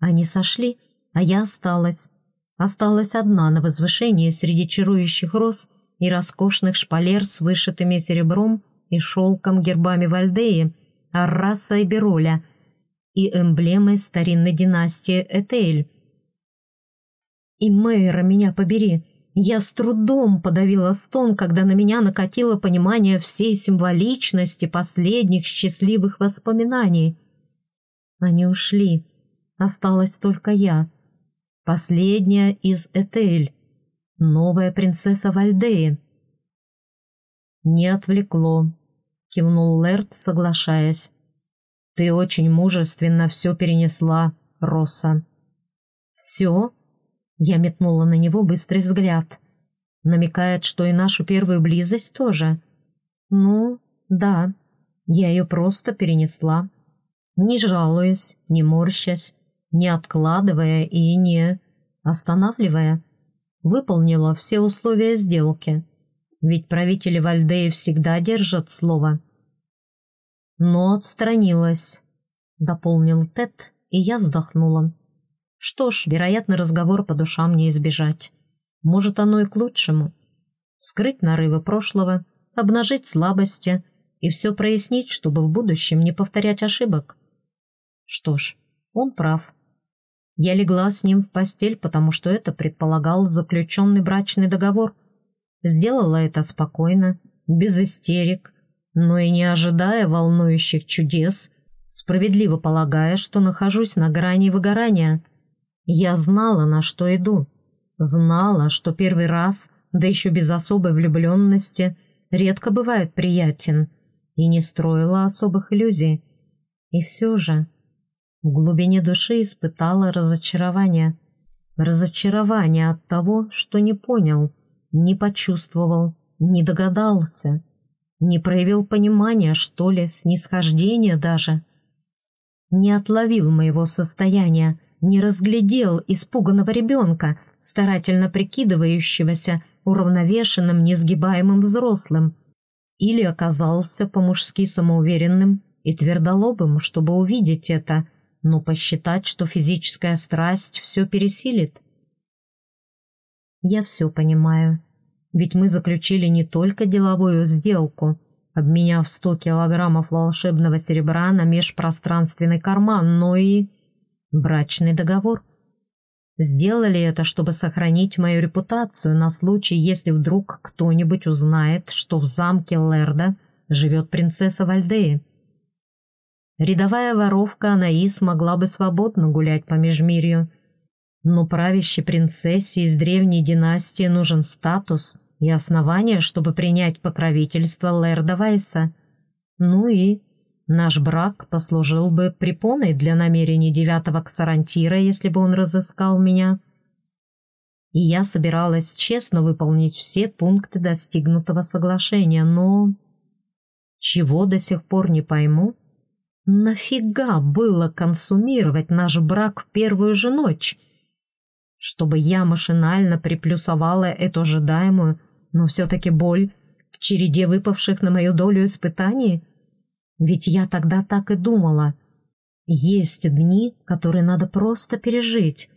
Они сошли, а я осталась. Осталась одна на возвышении среди чарующих роз и роскошных шпалер с вышитыми серебром и шелком гербами Вальдеи, Арраса и Бероля и эмблемой старинной династии Этель. И Мэйра, меня побери, я с трудом подавила стон, когда на меня накатило понимание всей символичности последних счастливых воспоминаний. Они ушли. Осталась только я. Последняя из Этель. Новая принцесса Вальдеи. «Не отвлекло», — кивнул Лерт, соглашаясь. «Ты очень мужественно все перенесла, Росса». «Все?» Я метнула на него быстрый взгляд. Намекает, что и нашу первую близость тоже. Ну, да, я ее просто перенесла. Не жалуюсь, не морщась, не откладывая и не останавливая. Выполнила все условия сделки. Ведь правители Вальдеи всегда держат слово. Но отстранилась, дополнил Тед, и я вздохнула. Что ж, вероятно, разговор по душам не избежать. Может, оно и к лучшему. Скрыть нарывы прошлого, обнажить слабости и все прояснить, чтобы в будущем не повторять ошибок. Что ж, он прав. Я легла с ним в постель, потому что это предполагал заключенный брачный договор. Сделала это спокойно, без истерик, но и не ожидая волнующих чудес, справедливо полагая, что нахожусь на грани выгорания. Я знала, на что иду. Знала, что первый раз, да еще без особой влюбленности, редко бывает приятен, и не строила особых иллюзий. И все же в глубине души испытала разочарование. Разочарование от того, что не понял, не почувствовал, не догадался, не проявил понимания, что ли, снисхождения даже. Не отловил моего состояния, не разглядел испуганного ребенка, старательно прикидывающегося уравновешенным, несгибаемым взрослым, или оказался по-мужски самоуверенным и твердолобым, чтобы увидеть это, но посчитать, что физическая страсть все пересилит. Я все понимаю, ведь мы заключили не только деловую сделку, обменяв 100 килограммов волшебного серебра на межпространственный карман, но и брачный договор. Сделали это, чтобы сохранить мою репутацию на случай, если вдруг кто-нибудь узнает, что в замке Лерда живет принцесса Вальдеи. Рядовая воровка Анаис могла бы свободно гулять по межмирью, но правящей принцессе из древней династии нужен статус и основания, чтобы принять покровительство Лерда Вайса. Ну и Наш брак послужил бы препоной для намерений девятого ксарантира, если бы он разыскал меня. И я собиралась честно выполнить все пункты достигнутого соглашения, но... Чего до сих пор не пойму? Нафига было консумировать наш брак в первую же ночь? Чтобы я машинально приплюсовала эту ожидаемую, но все-таки боль к череде выпавших на мою долю испытаний — ведь я тогда так и думала. Есть дни, которые надо просто пережить.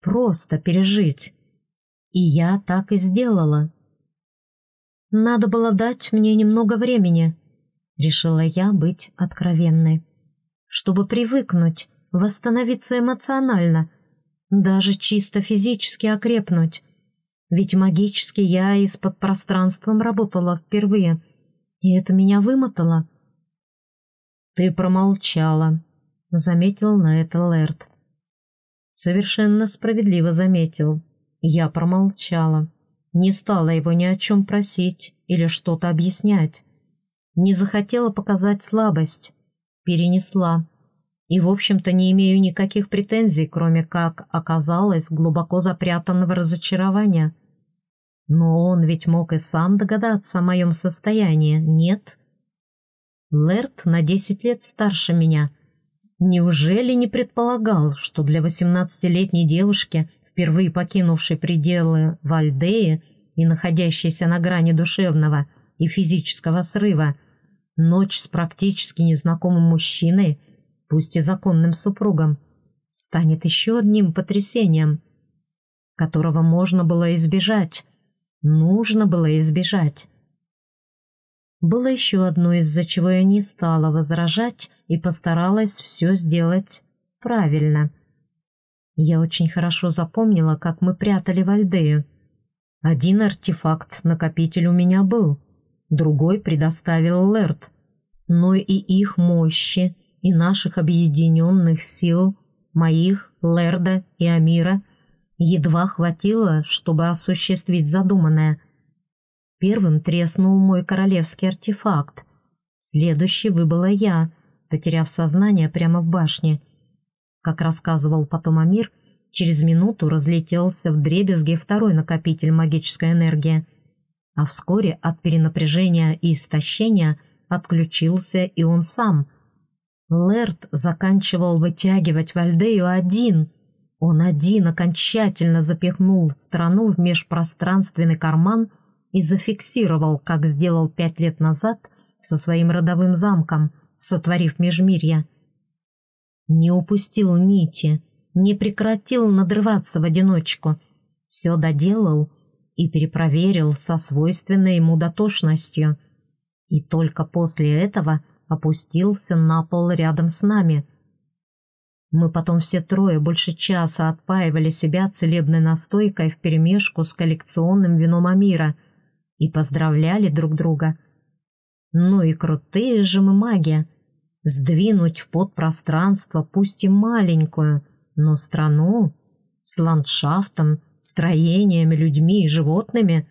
Просто пережить. И я так и сделала. Надо было дать мне немного времени, решила я быть откровенной. Чтобы привыкнуть, восстановиться эмоционально, даже чисто физически окрепнуть. Ведь магически я и с подпространством работала впервые, и это меня вымотало. «Ты промолчала», — заметил на это Лэрд. Совершенно справедливо заметил. Я промолчала. Не стала его ни о чем просить или что-то объяснять. Не захотела показать слабость. Перенесла. И, в общем-то, не имею никаких претензий, кроме как оказалось глубоко запрятанного разочарования. Но он ведь мог и сам догадаться о моем состоянии, нет?» Лэрт на десять лет старше меня. Неужели не предполагал, что для восемнадцатилетней девушки, впервые покинувшей пределы Вальдеи и находящейся на грани душевного и физического срыва, ночь с практически незнакомым мужчиной, пусть и законным супругом, станет еще одним потрясением, которого можно было избежать, Нужно было избежать. Было еще одно, из-за чего я не стала возражать и постаралась все сделать правильно. Я очень хорошо запомнила, как мы прятали Вальдею. Один артефакт-накопитель у меня был, другой предоставил Лерт. Но и их мощи, и наших объединенных сил, моих, Лерда и Амира, едва хватило, чтобы осуществить задуманное. Первым треснул мой королевский артефакт. Следующий выбыла я, потеряв сознание прямо в башне. Как рассказывал потом Амир, через минуту разлетелся в дребезги второй накопитель магической энергии, а вскоре от перенапряжения и истощения отключился и он сам. Лерт заканчивал вытягивать Вальдею один. Он один окончательно запихнул страну в межпространственный карман и зафиксировал, как сделал пять лет назад со своим родовым замком, сотворив межмирье. Не упустил нити, не прекратил надрываться в одиночку. Все доделал и перепроверил со свойственной ему дотошностью. И только после этого опустился на пол рядом с нами. Мы потом все трое больше часа отпаивали себя целебной настойкой вперемешку с коллекционным вином Амира и поздравляли друг друга. Ну и крутые же мы маги! Сдвинуть в подпространство, пусть и маленькую, но страну с ландшафтом, строениями, людьми и животными.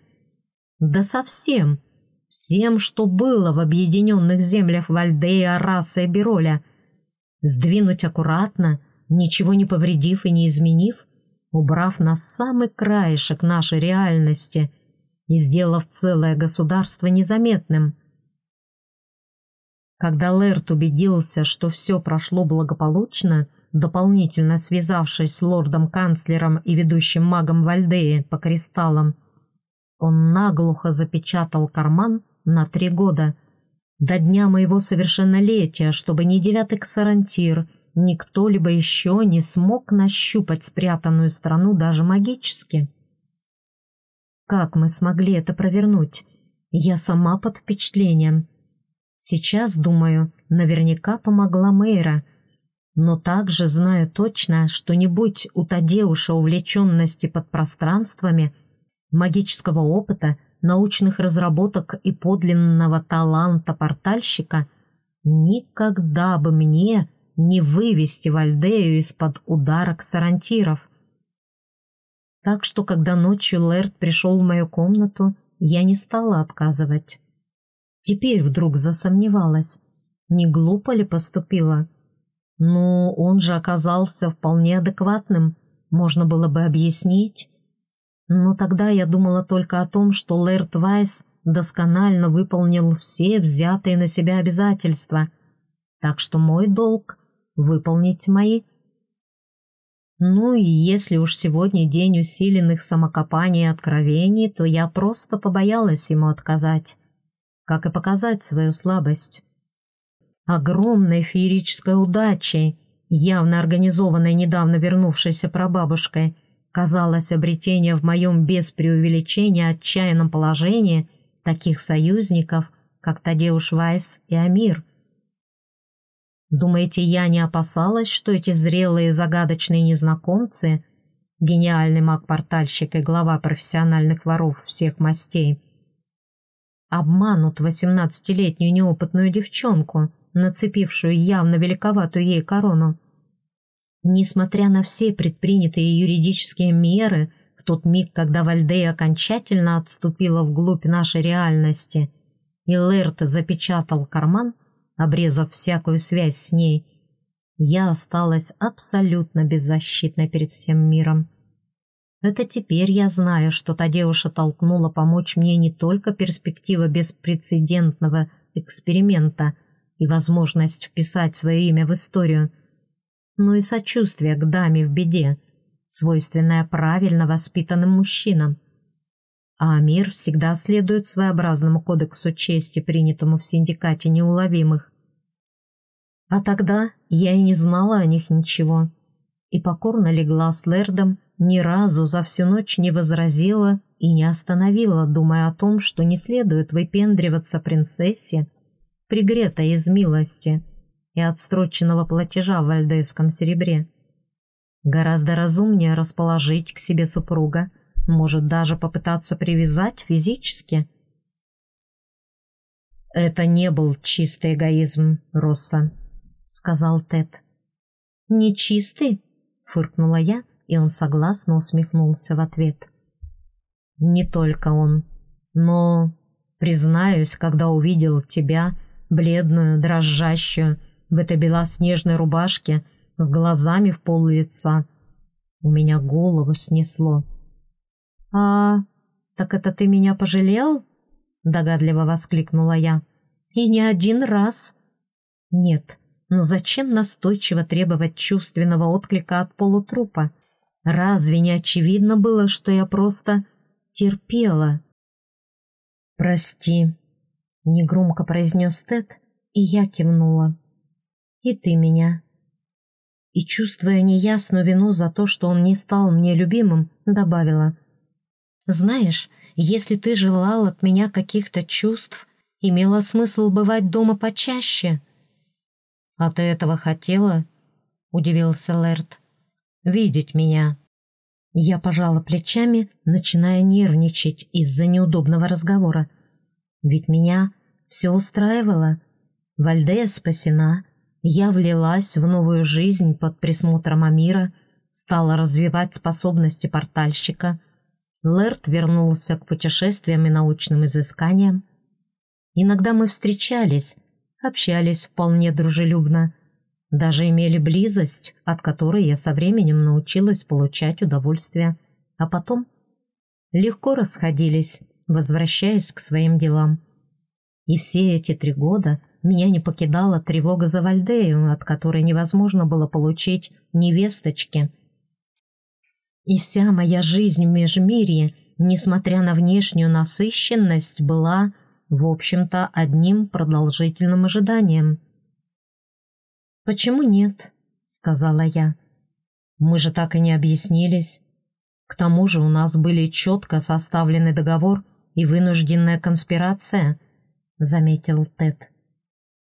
Да совсем, всем, что было в объединенных землях Вальдея, Араса и Бироля. Сдвинуть аккуратно, ничего не повредив и не изменив, убрав на самый краешек нашей реальности и сделав целое государство незаметным – когда Лэрт убедился, что все прошло благополучно, дополнительно связавшись с лордом-канцлером и ведущим магом Вальдеи по кристаллам, он наглухо запечатал карман на три года, до дня моего совершеннолетия, чтобы ни девятый ксарантир, ни кто-либо еще не смог нащупать спрятанную страну даже магически. Как мы смогли это провернуть? Я сама под впечатлением. Сейчас, думаю, наверняка помогла Мэйра, но также знаю точно, что не будь у Тадеуша увлеченности под пространствами, магического опыта, научных разработок и подлинного таланта портальщика, никогда бы мне не вывести Вальдею из-под удара ксарантиров. Так что, когда ночью Лэрд пришел в мою комнату, я не стала отказывать. Теперь вдруг засомневалась, не глупо ли поступила. Но он же оказался вполне адекватным, можно было бы объяснить. Но тогда я думала только о том, что Лэрд Вайс досконально выполнил все взятые на себя обязательства, так что мой долг — выполнить мои. Ну и если уж сегодня день усиленных самокопаний и откровений, то я просто побоялась ему отказать как и показать свою слабость. Огромной феерической удачей, явно организованной недавно вернувшейся прабабушкой, казалось обретение в моем без преувеличения отчаянном положении таких союзников, как Тадеуш Вайс и Амир. Думаете, я не опасалась, что эти зрелые загадочные незнакомцы, гениальный маг-портальщик и глава профессиональных воров всех мастей, обманут восемнадцатилетнюю неопытную девчонку, нацепившую явно великоватую ей корону. Несмотря на все предпринятые юридические меры, в тот миг, когда Вальдея окончательно отступила вглубь нашей реальности, и Лерт запечатал карман, обрезав всякую связь с ней, я осталась абсолютно беззащитной перед всем миром. Это теперь я знаю, что та девушка толкнула помочь мне не только перспектива беспрецедентного эксперимента и возможность вписать свое имя в историю, но и сочувствие к даме в беде, свойственное правильно воспитанным мужчинам. А Амир всегда следует своеобразному кодексу чести, принятому в синдикате неуловимых. А тогда я и не знала о них ничего, и покорно легла с Лердом ни разу за всю ночь не возразила и не остановила, думая о том, что не следует выпендриваться принцессе, пригретой из милости и отстроченного платежа в вальдейском серебре. Гораздо разумнее расположить к себе супруга, может даже попытаться привязать физически. «Это не был чистый эгоизм, Росса», — сказал Тед. «Не чистый?» — фыркнула я, и он согласно усмехнулся в ответ. «Не только он, но, признаюсь, когда увидел тебя, бледную, дрожащую, в этой белоснежной рубашке, с глазами в пол лица, у меня голову снесло». «А, так это ты меня пожалел?» — догадливо воскликнула я. «И не один раз». «Нет, но зачем настойчиво требовать чувственного отклика от полутрупа? Разве не очевидно было, что я просто терпела?» «Прости», — негромко произнес Тед, и я кивнула. «И ты меня». И, чувствуя неясную вину за то, что он не стал мне любимым, добавила — знаешь, если ты желал от меня каких-то чувств, имело смысл бывать дома почаще». «А ты этого хотела?» — удивился Лэрд. «Видеть меня». Я пожала плечами, начиная нервничать из-за неудобного разговора. Ведь меня все устраивало. Вальдея спасена, я влилась в новую жизнь под присмотром Амира, стала развивать способности портальщика — Лэрт вернулся к путешествиям и научным изысканиям. Иногда мы встречались, общались вполне дружелюбно, даже имели близость, от которой я со временем научилась получать удовольствие, а потом легко расходились, возвращаясь к своим делам. И все эти три года меня не покидала тревога за Вальдею, от которой невозможно было получить невесточки – и вся моя жизнь в Межмирье, несмотря на внешнюю насыщенность, была, в общем-то, одним продолжительным ожиданием. «Почему нет?» — сказала я. «Мы же так и не объяснились. К тому же у нас были четко составленный договор и вынужденная конспирация», — заметил Тед.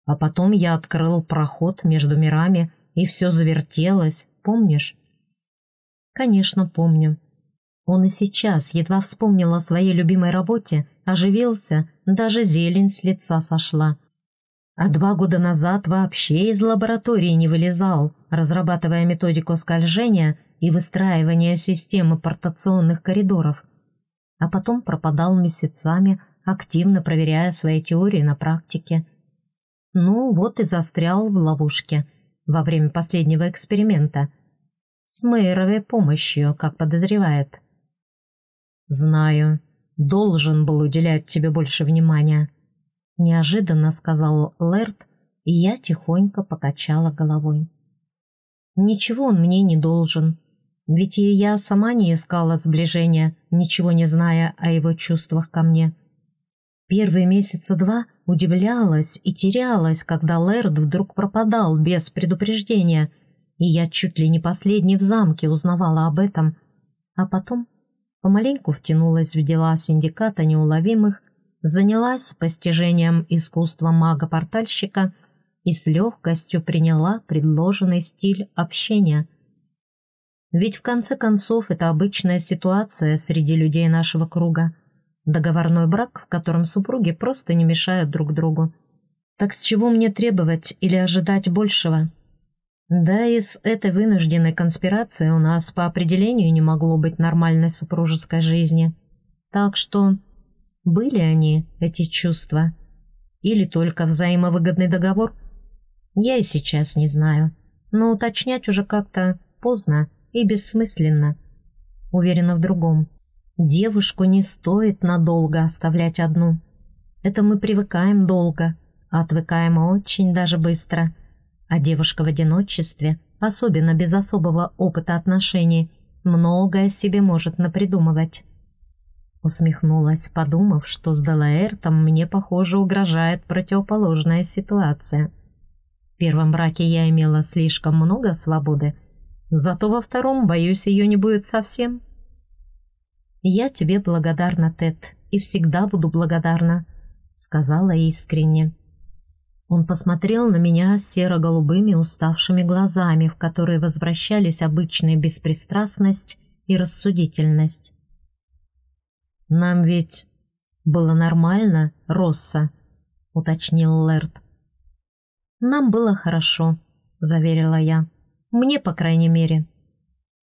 «А потом я открыл проход между мирами, и все завертелось, помнишь?» Конечно, помню. Он и сейчас едва вспомнил о своей любимой работе, оживился, даже зелень с лица сошла. А два года назад вообще из лаборатории не вылезал, разрабатывая методику скольжения и выстраивания системы портационных коридоров. А потом пропадал месяцами, активно проверяя свои теории на практике. Ну, вот и застрял в ловушке во время последнего эксперимента – с мэровой помощью, как подозревает. «Знаю. Должен был уделять тебе больше внимания», — неожиданно сказал Лэрд, и я тихонько покачала головой. «Ничего он мне не должен, ведь и я сама не искала сближения, ничего не зная о его чувствах ко мне. Первые месяца два удивлялась и терялась, когда Лэрд вдруг пропадал без предупреждения — и я чуть ли не последний в замке узнавала об этом, а потом помаленьку втянулась в дела синдиката неуловимых, занялась постижением искусства мага-портальщика и с легкостью приняла предложенный стиль общения. Ведь в конце концов это обычная ситуация среди людей нашего круга. Договорной брак, в котором супруги просто не мешают друг другу. Так с чего мне требовать или ожидать большего? Да и с этой вынужденной конспирацией у нас по определению не могло быть нормальной супружеской жизни. Так что были они, эти чувства, или только взаимовыгодный договор, я и сейчас не знаю, но уточнять уже как-то поздно и бессмысленно. Уверена в другом. Девушку не стоит надолго оставлять одну. Это мы привыкаем долго, а отвыкаем очень даже быстро – а девушка в одиночестве, особенно без особого опыта отношений, многое себе может напридумывать. Усмехнулась, подумав, что с Делаэртом мне, похоже, угрожает противоположная ситуация. В первом браке я имела слишком много свободы, Зато во втором, боюсь, ее не будет совсем. «Я тебе благодарна, Тед, и всегда буду благодарна», — сказала искренне. Он посмотрел на меня серо-голубыми уставшими глазами, в которые возвращались обычная беспристрастность и рассудительность. «Нам ведь было нормально, Росса», — уточнил Лэрд. «Нам было хорошо», — заверила я. «Мне, по крайней мере».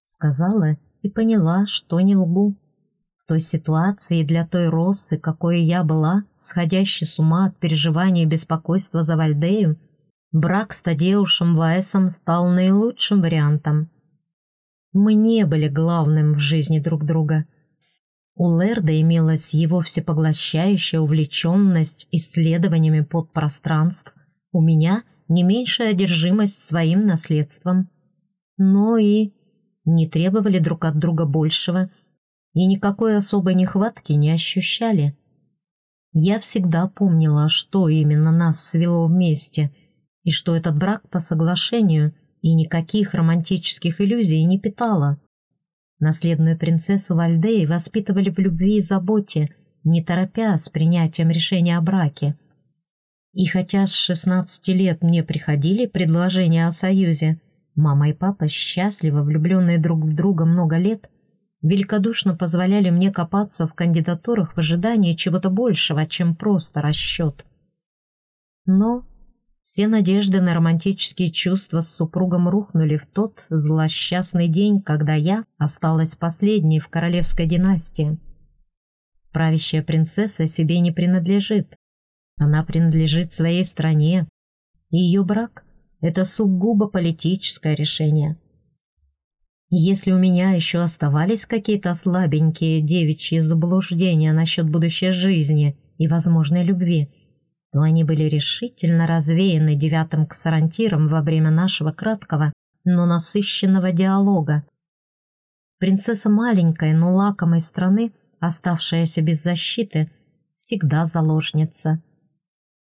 Сказала и поняла, что не лгу. Той ситуации для той Россы, какой я была, сходящей с ума от переживания и беспокойства за Вальдею, брак с Тадеушем Вайсом стал наилучшим вариантом. Мы не были главным в жизни друг друга. У Лерда имелась его всепоглощающая увлеченность исследованиями подпространств, у меня не меньшая одержимость своим наследством. Но и не требовали друг от друга большего и никакой особой нехватки не ощущали. Я всегда помнила, что именно нас свело вместе, и что этот брак по соглашению и никаких романтических иллюзий не питала. Наследную принцессу Вальдеи воспитывали в любви и заботе, не торопя с принятием решения о браке. И хотя с 16 лет мне приходили предложения о союзе, мама и папа, счастливо влюбленные друг в друга много лет, великодушно позволяли мне копаться в кандидатурах в ожидании чего-то большего, чем просто расчет. Но все надежды на романтические чувства с супругом рухнули в тот злосчастный день, когда я осталась последней в королевской династии. Правящая принцесса себе не принадлежит, она принадлежит своей стране, и ее брак — это сугубо политическое решение. Если у меня еще оставались какие-то слабенькие девичьи заблуждения насчет будущей жизни и возможной любви, то они были решительно развеяны девятым ксарантиром во время нашего краткого, но насыщенного диалога. Принцесса маленькой, но лакомой страны, оставшаяся без защиты, всегда заложница —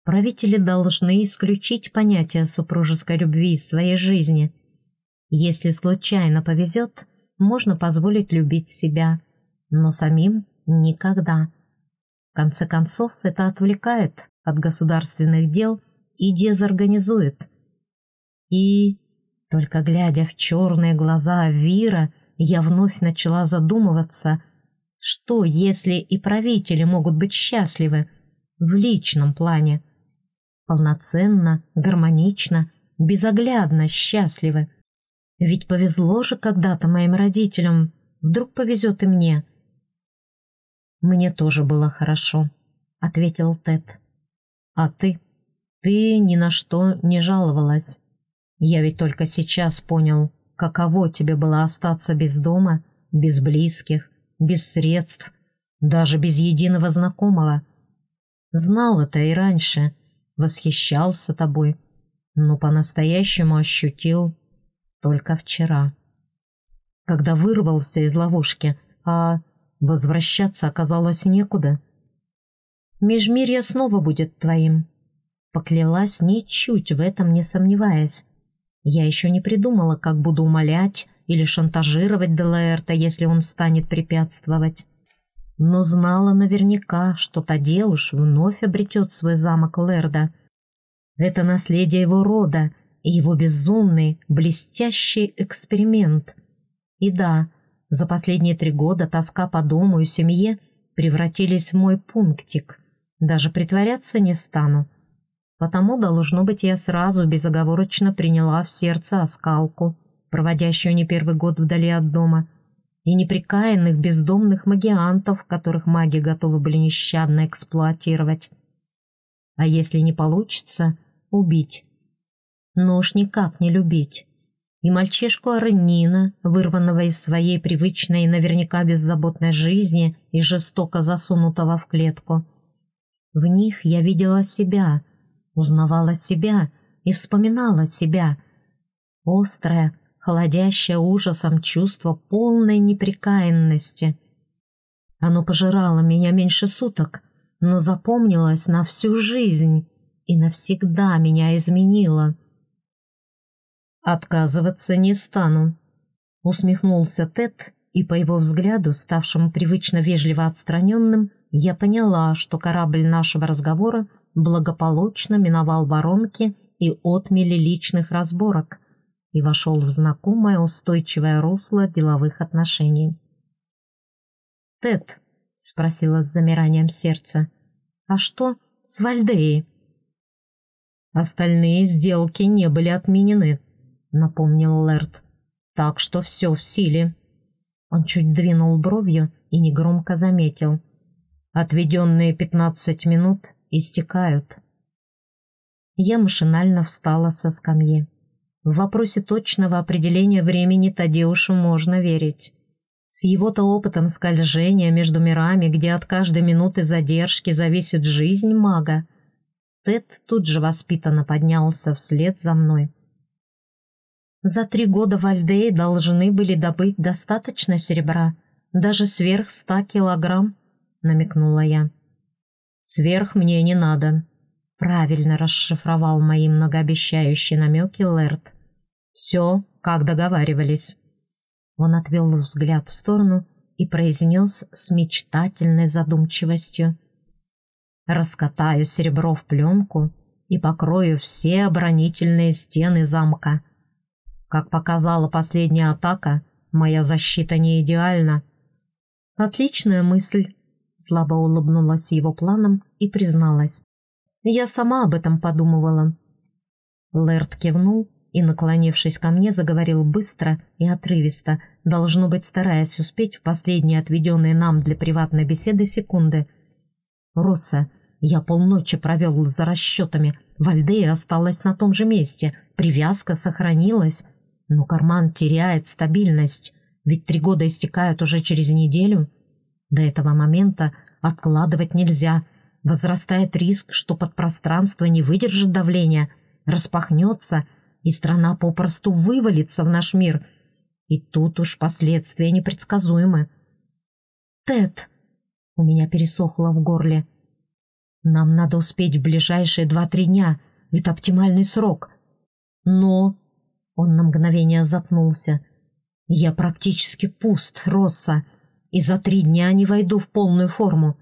Правители должны исключить понятие супружеской любви из своей жизни. Если случайно повезет, можно позволить любить себя, но самим никогда. В конце концов, это отвлекает от государственных дел и дезорганизует. И, только глядя в черные глаза Вира, я вновь начала задумываться, что если и правители могут быть счастливы в личном плане, полноценно, гармонично, безоглядно счастливы. Ведь повезло же когда-то моим родителям, вдруг повезет и мне. «Мне тоже было хорошо», — ответил Тед. «А ты? Ты ни на что не жаловалась. Я ведь только сейчас понял, каково тебе было остаться без дома, без близких, без средств, даже без единого знакомого. Знал это и раньше» восхищался тобой, но по-настоящему ощутил только вчера. Когда вырвался из ловушки, а возвращаться оказалось некуда. Межмирье снова будет твоим. Поклялась, ничуть в этом не сомневаясь. Я еще не придумала, как буду умолять или шантажировать Делаэрта, если он станет препятствовать. Но знала наверняка, что Тадеуш вновь обретет свой замок Лерда. Это наследие его рода его безумный, блестящий эксперимент. И да, за последние три года тоска по дому и семье превратились в мой пунктик. Даже притворяться не стану. Потому, должно быть, я сразу безоговорочно приняла в сердце оскалку, проводящую не первый год вдали от дома — и неприкаянных бездомных магиантов, которых маги готовы были нещадно эксплуатировать. А если не получится, убить. Но никак не любить. И мальчишку Аренина, вырванного из своей привычной и наверняка беззаботной жизни и жестоко засунутого в клетку. В них я видела себя, узнавала себя и вспоминала себя. Острая, холодящее ужасом чувство полной неприкаянности. Оно пожирало меня меньше суток, но запомнилось на всю жизнь и навсегда меня изменило. «Отказываться не стану», Усмехнулся Тед, и по его взгляду, ставшему привычно вежливо отстраненным, я поняла, что корабль нашего разговора благополучно миновал воронки и отмели личных разборок и вошел в знакомое устойчивое русло деловых отношений. «Тед», — спросила с замиранием сердца, — «а что с Вальдеей?» «Остальные сделки не были отменены», — напомнил Лерт. «Так что все в силе». Он чуть двинул бровью и негромко заметил. «Отведенные пятнадцать минут истекают». Я машинально встала со скамьи. В вопросе точного определения времени Тадеушу можно верить. С его-то опытом скольжения между мирами, где от каждой минуты задержки зависит жизнь мага, Тед тут же воспитанно поднялся вслед за мной. За три года в Альдее должны были добыть достаточно серебра, даже сверх ста килограмм, намекнула я. Сверх мне не надо, правильно расшифровал мои многообещающие намеки Лэрд. Все, как договаривались. Он отвел взгляд в сторону и произнес с мечтательной задумчивостью раскатаю серебро в пленку и покрою все оборонительные стены замка. Как показала последняя атака, моя защита не идеальна. Отличная мысль, слабо улыбнулась его планом и призналась. Я сама об этом подумывала. Лэрд кивнул и, наклонившись ко мне, заговорил быстро и отрывисто, должно быть, стараясь успеть в последние отведенные нам для приватной беседы секунды — «Росса, я полночи провел за расчетами. Вальдея осталась на том же месте, привязка сохранилась. Но карман теряет стабильность, ведь три года истекают уже через неделю. До этого момента откладывать нельзя. Возрастает риск, что подпространство не выдержит давления, распахнется, и страна попросту вывалится в наш мир. И тут уж последствия непредсказуемы. «Тед!» У меня пересохло в горле. Нам надо успеть в ближайшие два-три дня. Это оптимальный срок. Но... Он на мгновение запнулся. Я практически пуст, Росса, и за три дня не войду в полную форму.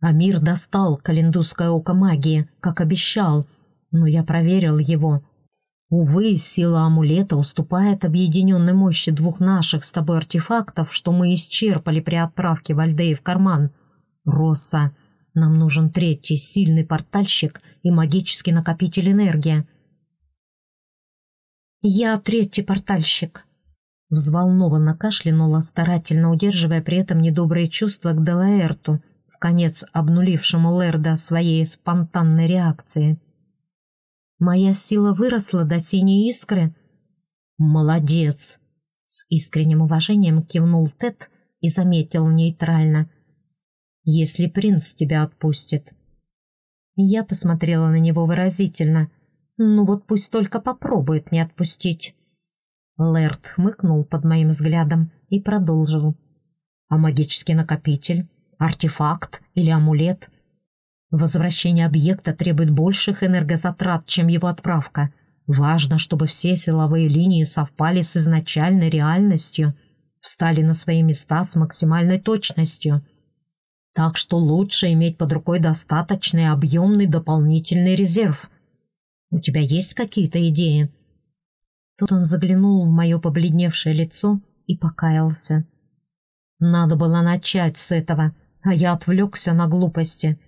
Амир достал календузское око магии, как обещал, но я проверил его. Увы, сила амулета уступает объединенной мощи двух наших с тобой артефактов, что мы исчерпали при отправке Вальдеи в карман. Росса, нам нужен третий сильный портальщик и магический накопитель энергии. «Я третий портальщик», — взволнованно кашлянула, старательно удерживая при этом недобрые чувства к Делаэрту, в конец обнулившему Лерда своей спонтанной реакции. Моя сила выросла до синей искры. «Молодец!» — с искренним уважением кивнул Тед и заметил нейтрально. «Если принц тебя отпустит». Я посмотрела на него выразительно. «Ну вот пусть только попробует не отпустить». Лэрд хмыкнул под моим взглядом и продолжил. «А магический накопитель? Артефакт или амулет?» Возвращение объекта требует больших энергозатрат, чем его отправка. Важно, чтобы все силовые линии совпали с изначальной реальностью, встали на свои места с максимальной точностью. Так что лучше иметь под рукой достаточный объемный дополнительный резерв. У тебя есть какие-то идеи?» Тут он заглянул в мое побледневшее лицо и покаялся. «Надо было начать с этого, а я отвлекся на глупости».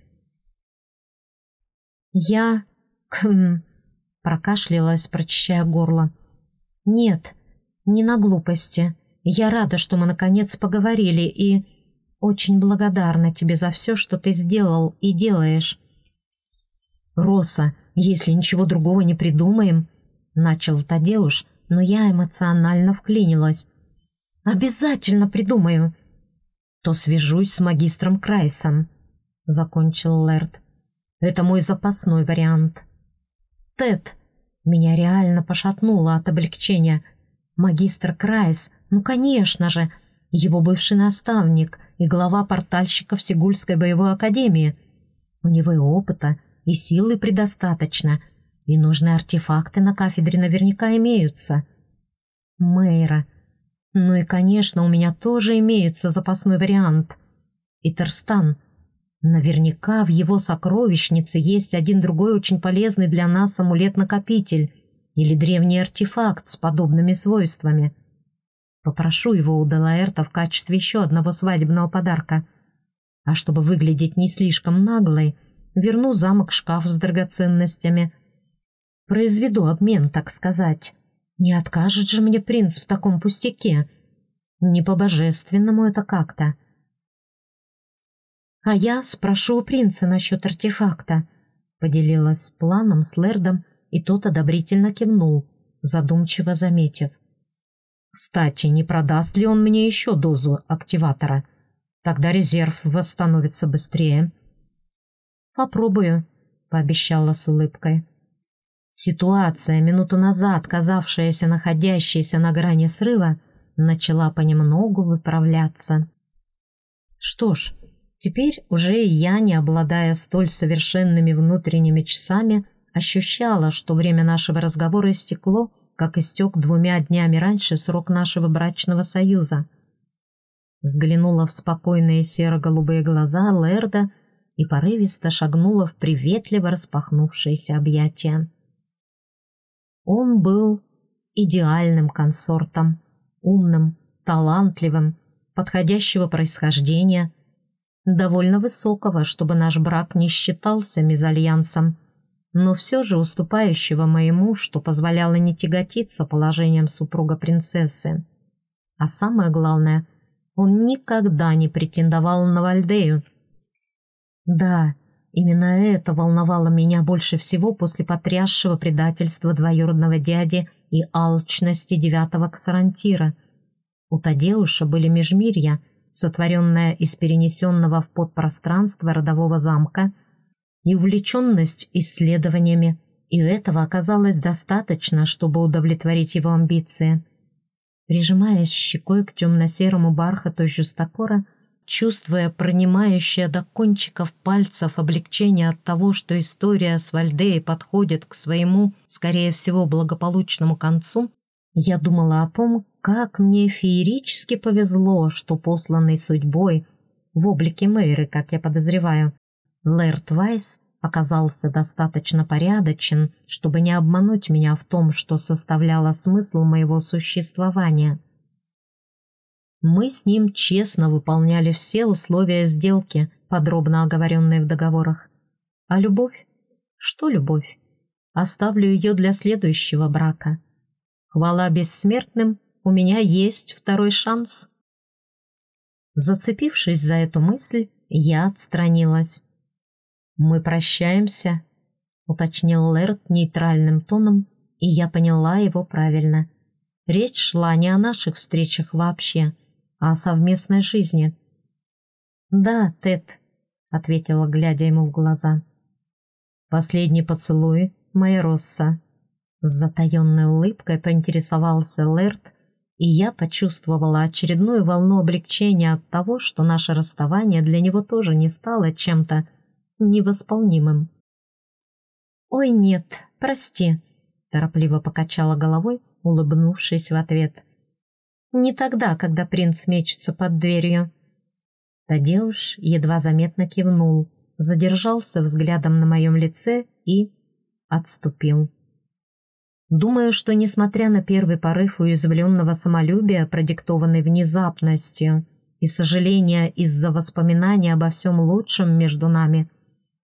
«Я... кхм...» — прокашлялась, прочищая горло. «Нет, не на глупости. Я рада, что мы наконец поговорили и очень благодарна тебе за все, что ты сделал и делаешь». «Роса, если ничего другого не придумаем...» — начал Тадеуш, но я эмоционально вклинилась. «Обязательно придумаю!» «То свяжусь с магистром Крайсом», — закончил Лэрд. Это мой запасной вариант. Тед. Меня реально пошатнуло от облегчения. Магистр Крайс, ну конечно же, его бывший наставник и глава портальщиков Сигульской боевой академии. У него и опыта, и силы предостаточно, и нужные артефакты на кафедре наверняка имеются. Мэйра. Ну и, конечно, у меня тоже имеется запасной вариант. Итерстан. Наверняка в его сокровищнице есть один другой очень полезный для нас амулет-накопитель или древний артефакт с подобными свойствами. Попрошу его у Делаэрта в качестве еще одного свадебного подарка. А чтобы выглядеть не слишком наглой, верну замок-шкаф с драгоценностями. Произведу обмен, так сказать. Не откажет же мне принц в таком пустяке. Не по-божественному это как-то. А я спрошу у принца насчет артефакта. Поделилась планом с Лэрдом, и тот одобрительно кивнул, задумчиво заметив. Кстати, не продаст ли он мне еще дозу активатора? Тогда резерв восстановится быстрее. «Попробую», — пообещала с улыбкой. Ситуация, минуту назад казавшаяся находящейся на грани срыва, начала понемногу выправляться. Что ж, теперь уже и я, не обладая столь совершенными внутренними часами, ощущала, что время нашего разговора истекло, как истек двумя днями раньше срок нашего брачного союза. Взглянула в спокойные серо-голубые глаза Лерда и порывисто шагнула в приветливо распахнувшееся объятия. Он был идеальным консортом, умным, талантливым, подходящего происхождения, довольно высокого, чтобы наш брак не считался мезальянсом, но все же уступающего моему, что позволяло не тяготиться положением супруга принцессы. А самое главное, он никогда не претендовал на Вальдею. Да, именно это волновало меня больше всего после потрясшего предательства двоюродного дяди и алчности девятого ксарантира. У Тадеуша были межмирья, сотворенная из перенесенного в подпространство родового замка – и увлеченность исследованиями, и этого оказалось достаточно, чтобы удовлетворить его амбиции. Прижимаясь щекой к темно-серому бархату жюстакора, чувствуя пронимающее до кончиков пальцев облегчение от того, что история с Вальдеей подходит к своему, скорее всего, благополучному концу, я думала о том, как мне феерически повезло, что посланный судьбой, в облике Мэйры, как я подозреваю, Лэрд Вайс оказался достаточно порядочен, чтобы не обмануть меня в том, что составляло смысл моего существования. Мы с ним честно выполняли все условия сделки, подробно оговоренные в договорах. А любовь? Что любовь? Оставлю ее для следующего брака. Хвала бессмертным, у меня есть второй шанс. Зацепившись за эту мысль, я отстранилась. «Мы прощаемся», — уточнил Лэрд нейтральным тоном, и я поняла его правильно. Речь шла не о наших встречах вообще, о совместной жизни. «Да, Тед», — ответила, глядя ему в глаза. «Последний поцелуй, моя Росса». С затаенной улыбкой поинтересовался Лэрд, и я почувствовала очередную волну облегчения от того, что наше расставание для него тоже не стало чем-то невосполнимым. «Ой, нет, прости», — торопливо покачала головой, улыбнувшись в ответ. «Не тогда, когда принц мечется под дверью». Тадеуш едва заметно кивнул, задержался взглядом на моем лице и отступил. Думаю, что, несмотря на первый порыв уязвленного самолюбия, продиктованный внезапностью и сожаления из-за воспоминаний обо всем лучшем между нами,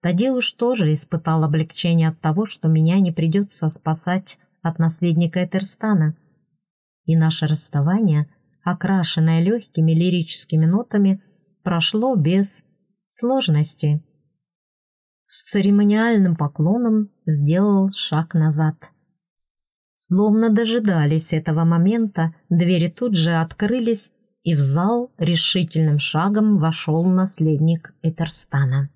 Тадеуш тоже испытал облегчение от того, что меня не придется спасать от наследника Этерстана. И наше расставание, окрашенное легкими лирическими нотами, прошло без сложности. С церемониальным поклоном сделал шаг назад. Словно дожидались этого момента, двери тут же открылись, и в зал решительным шагом вошел наследник Этерстана.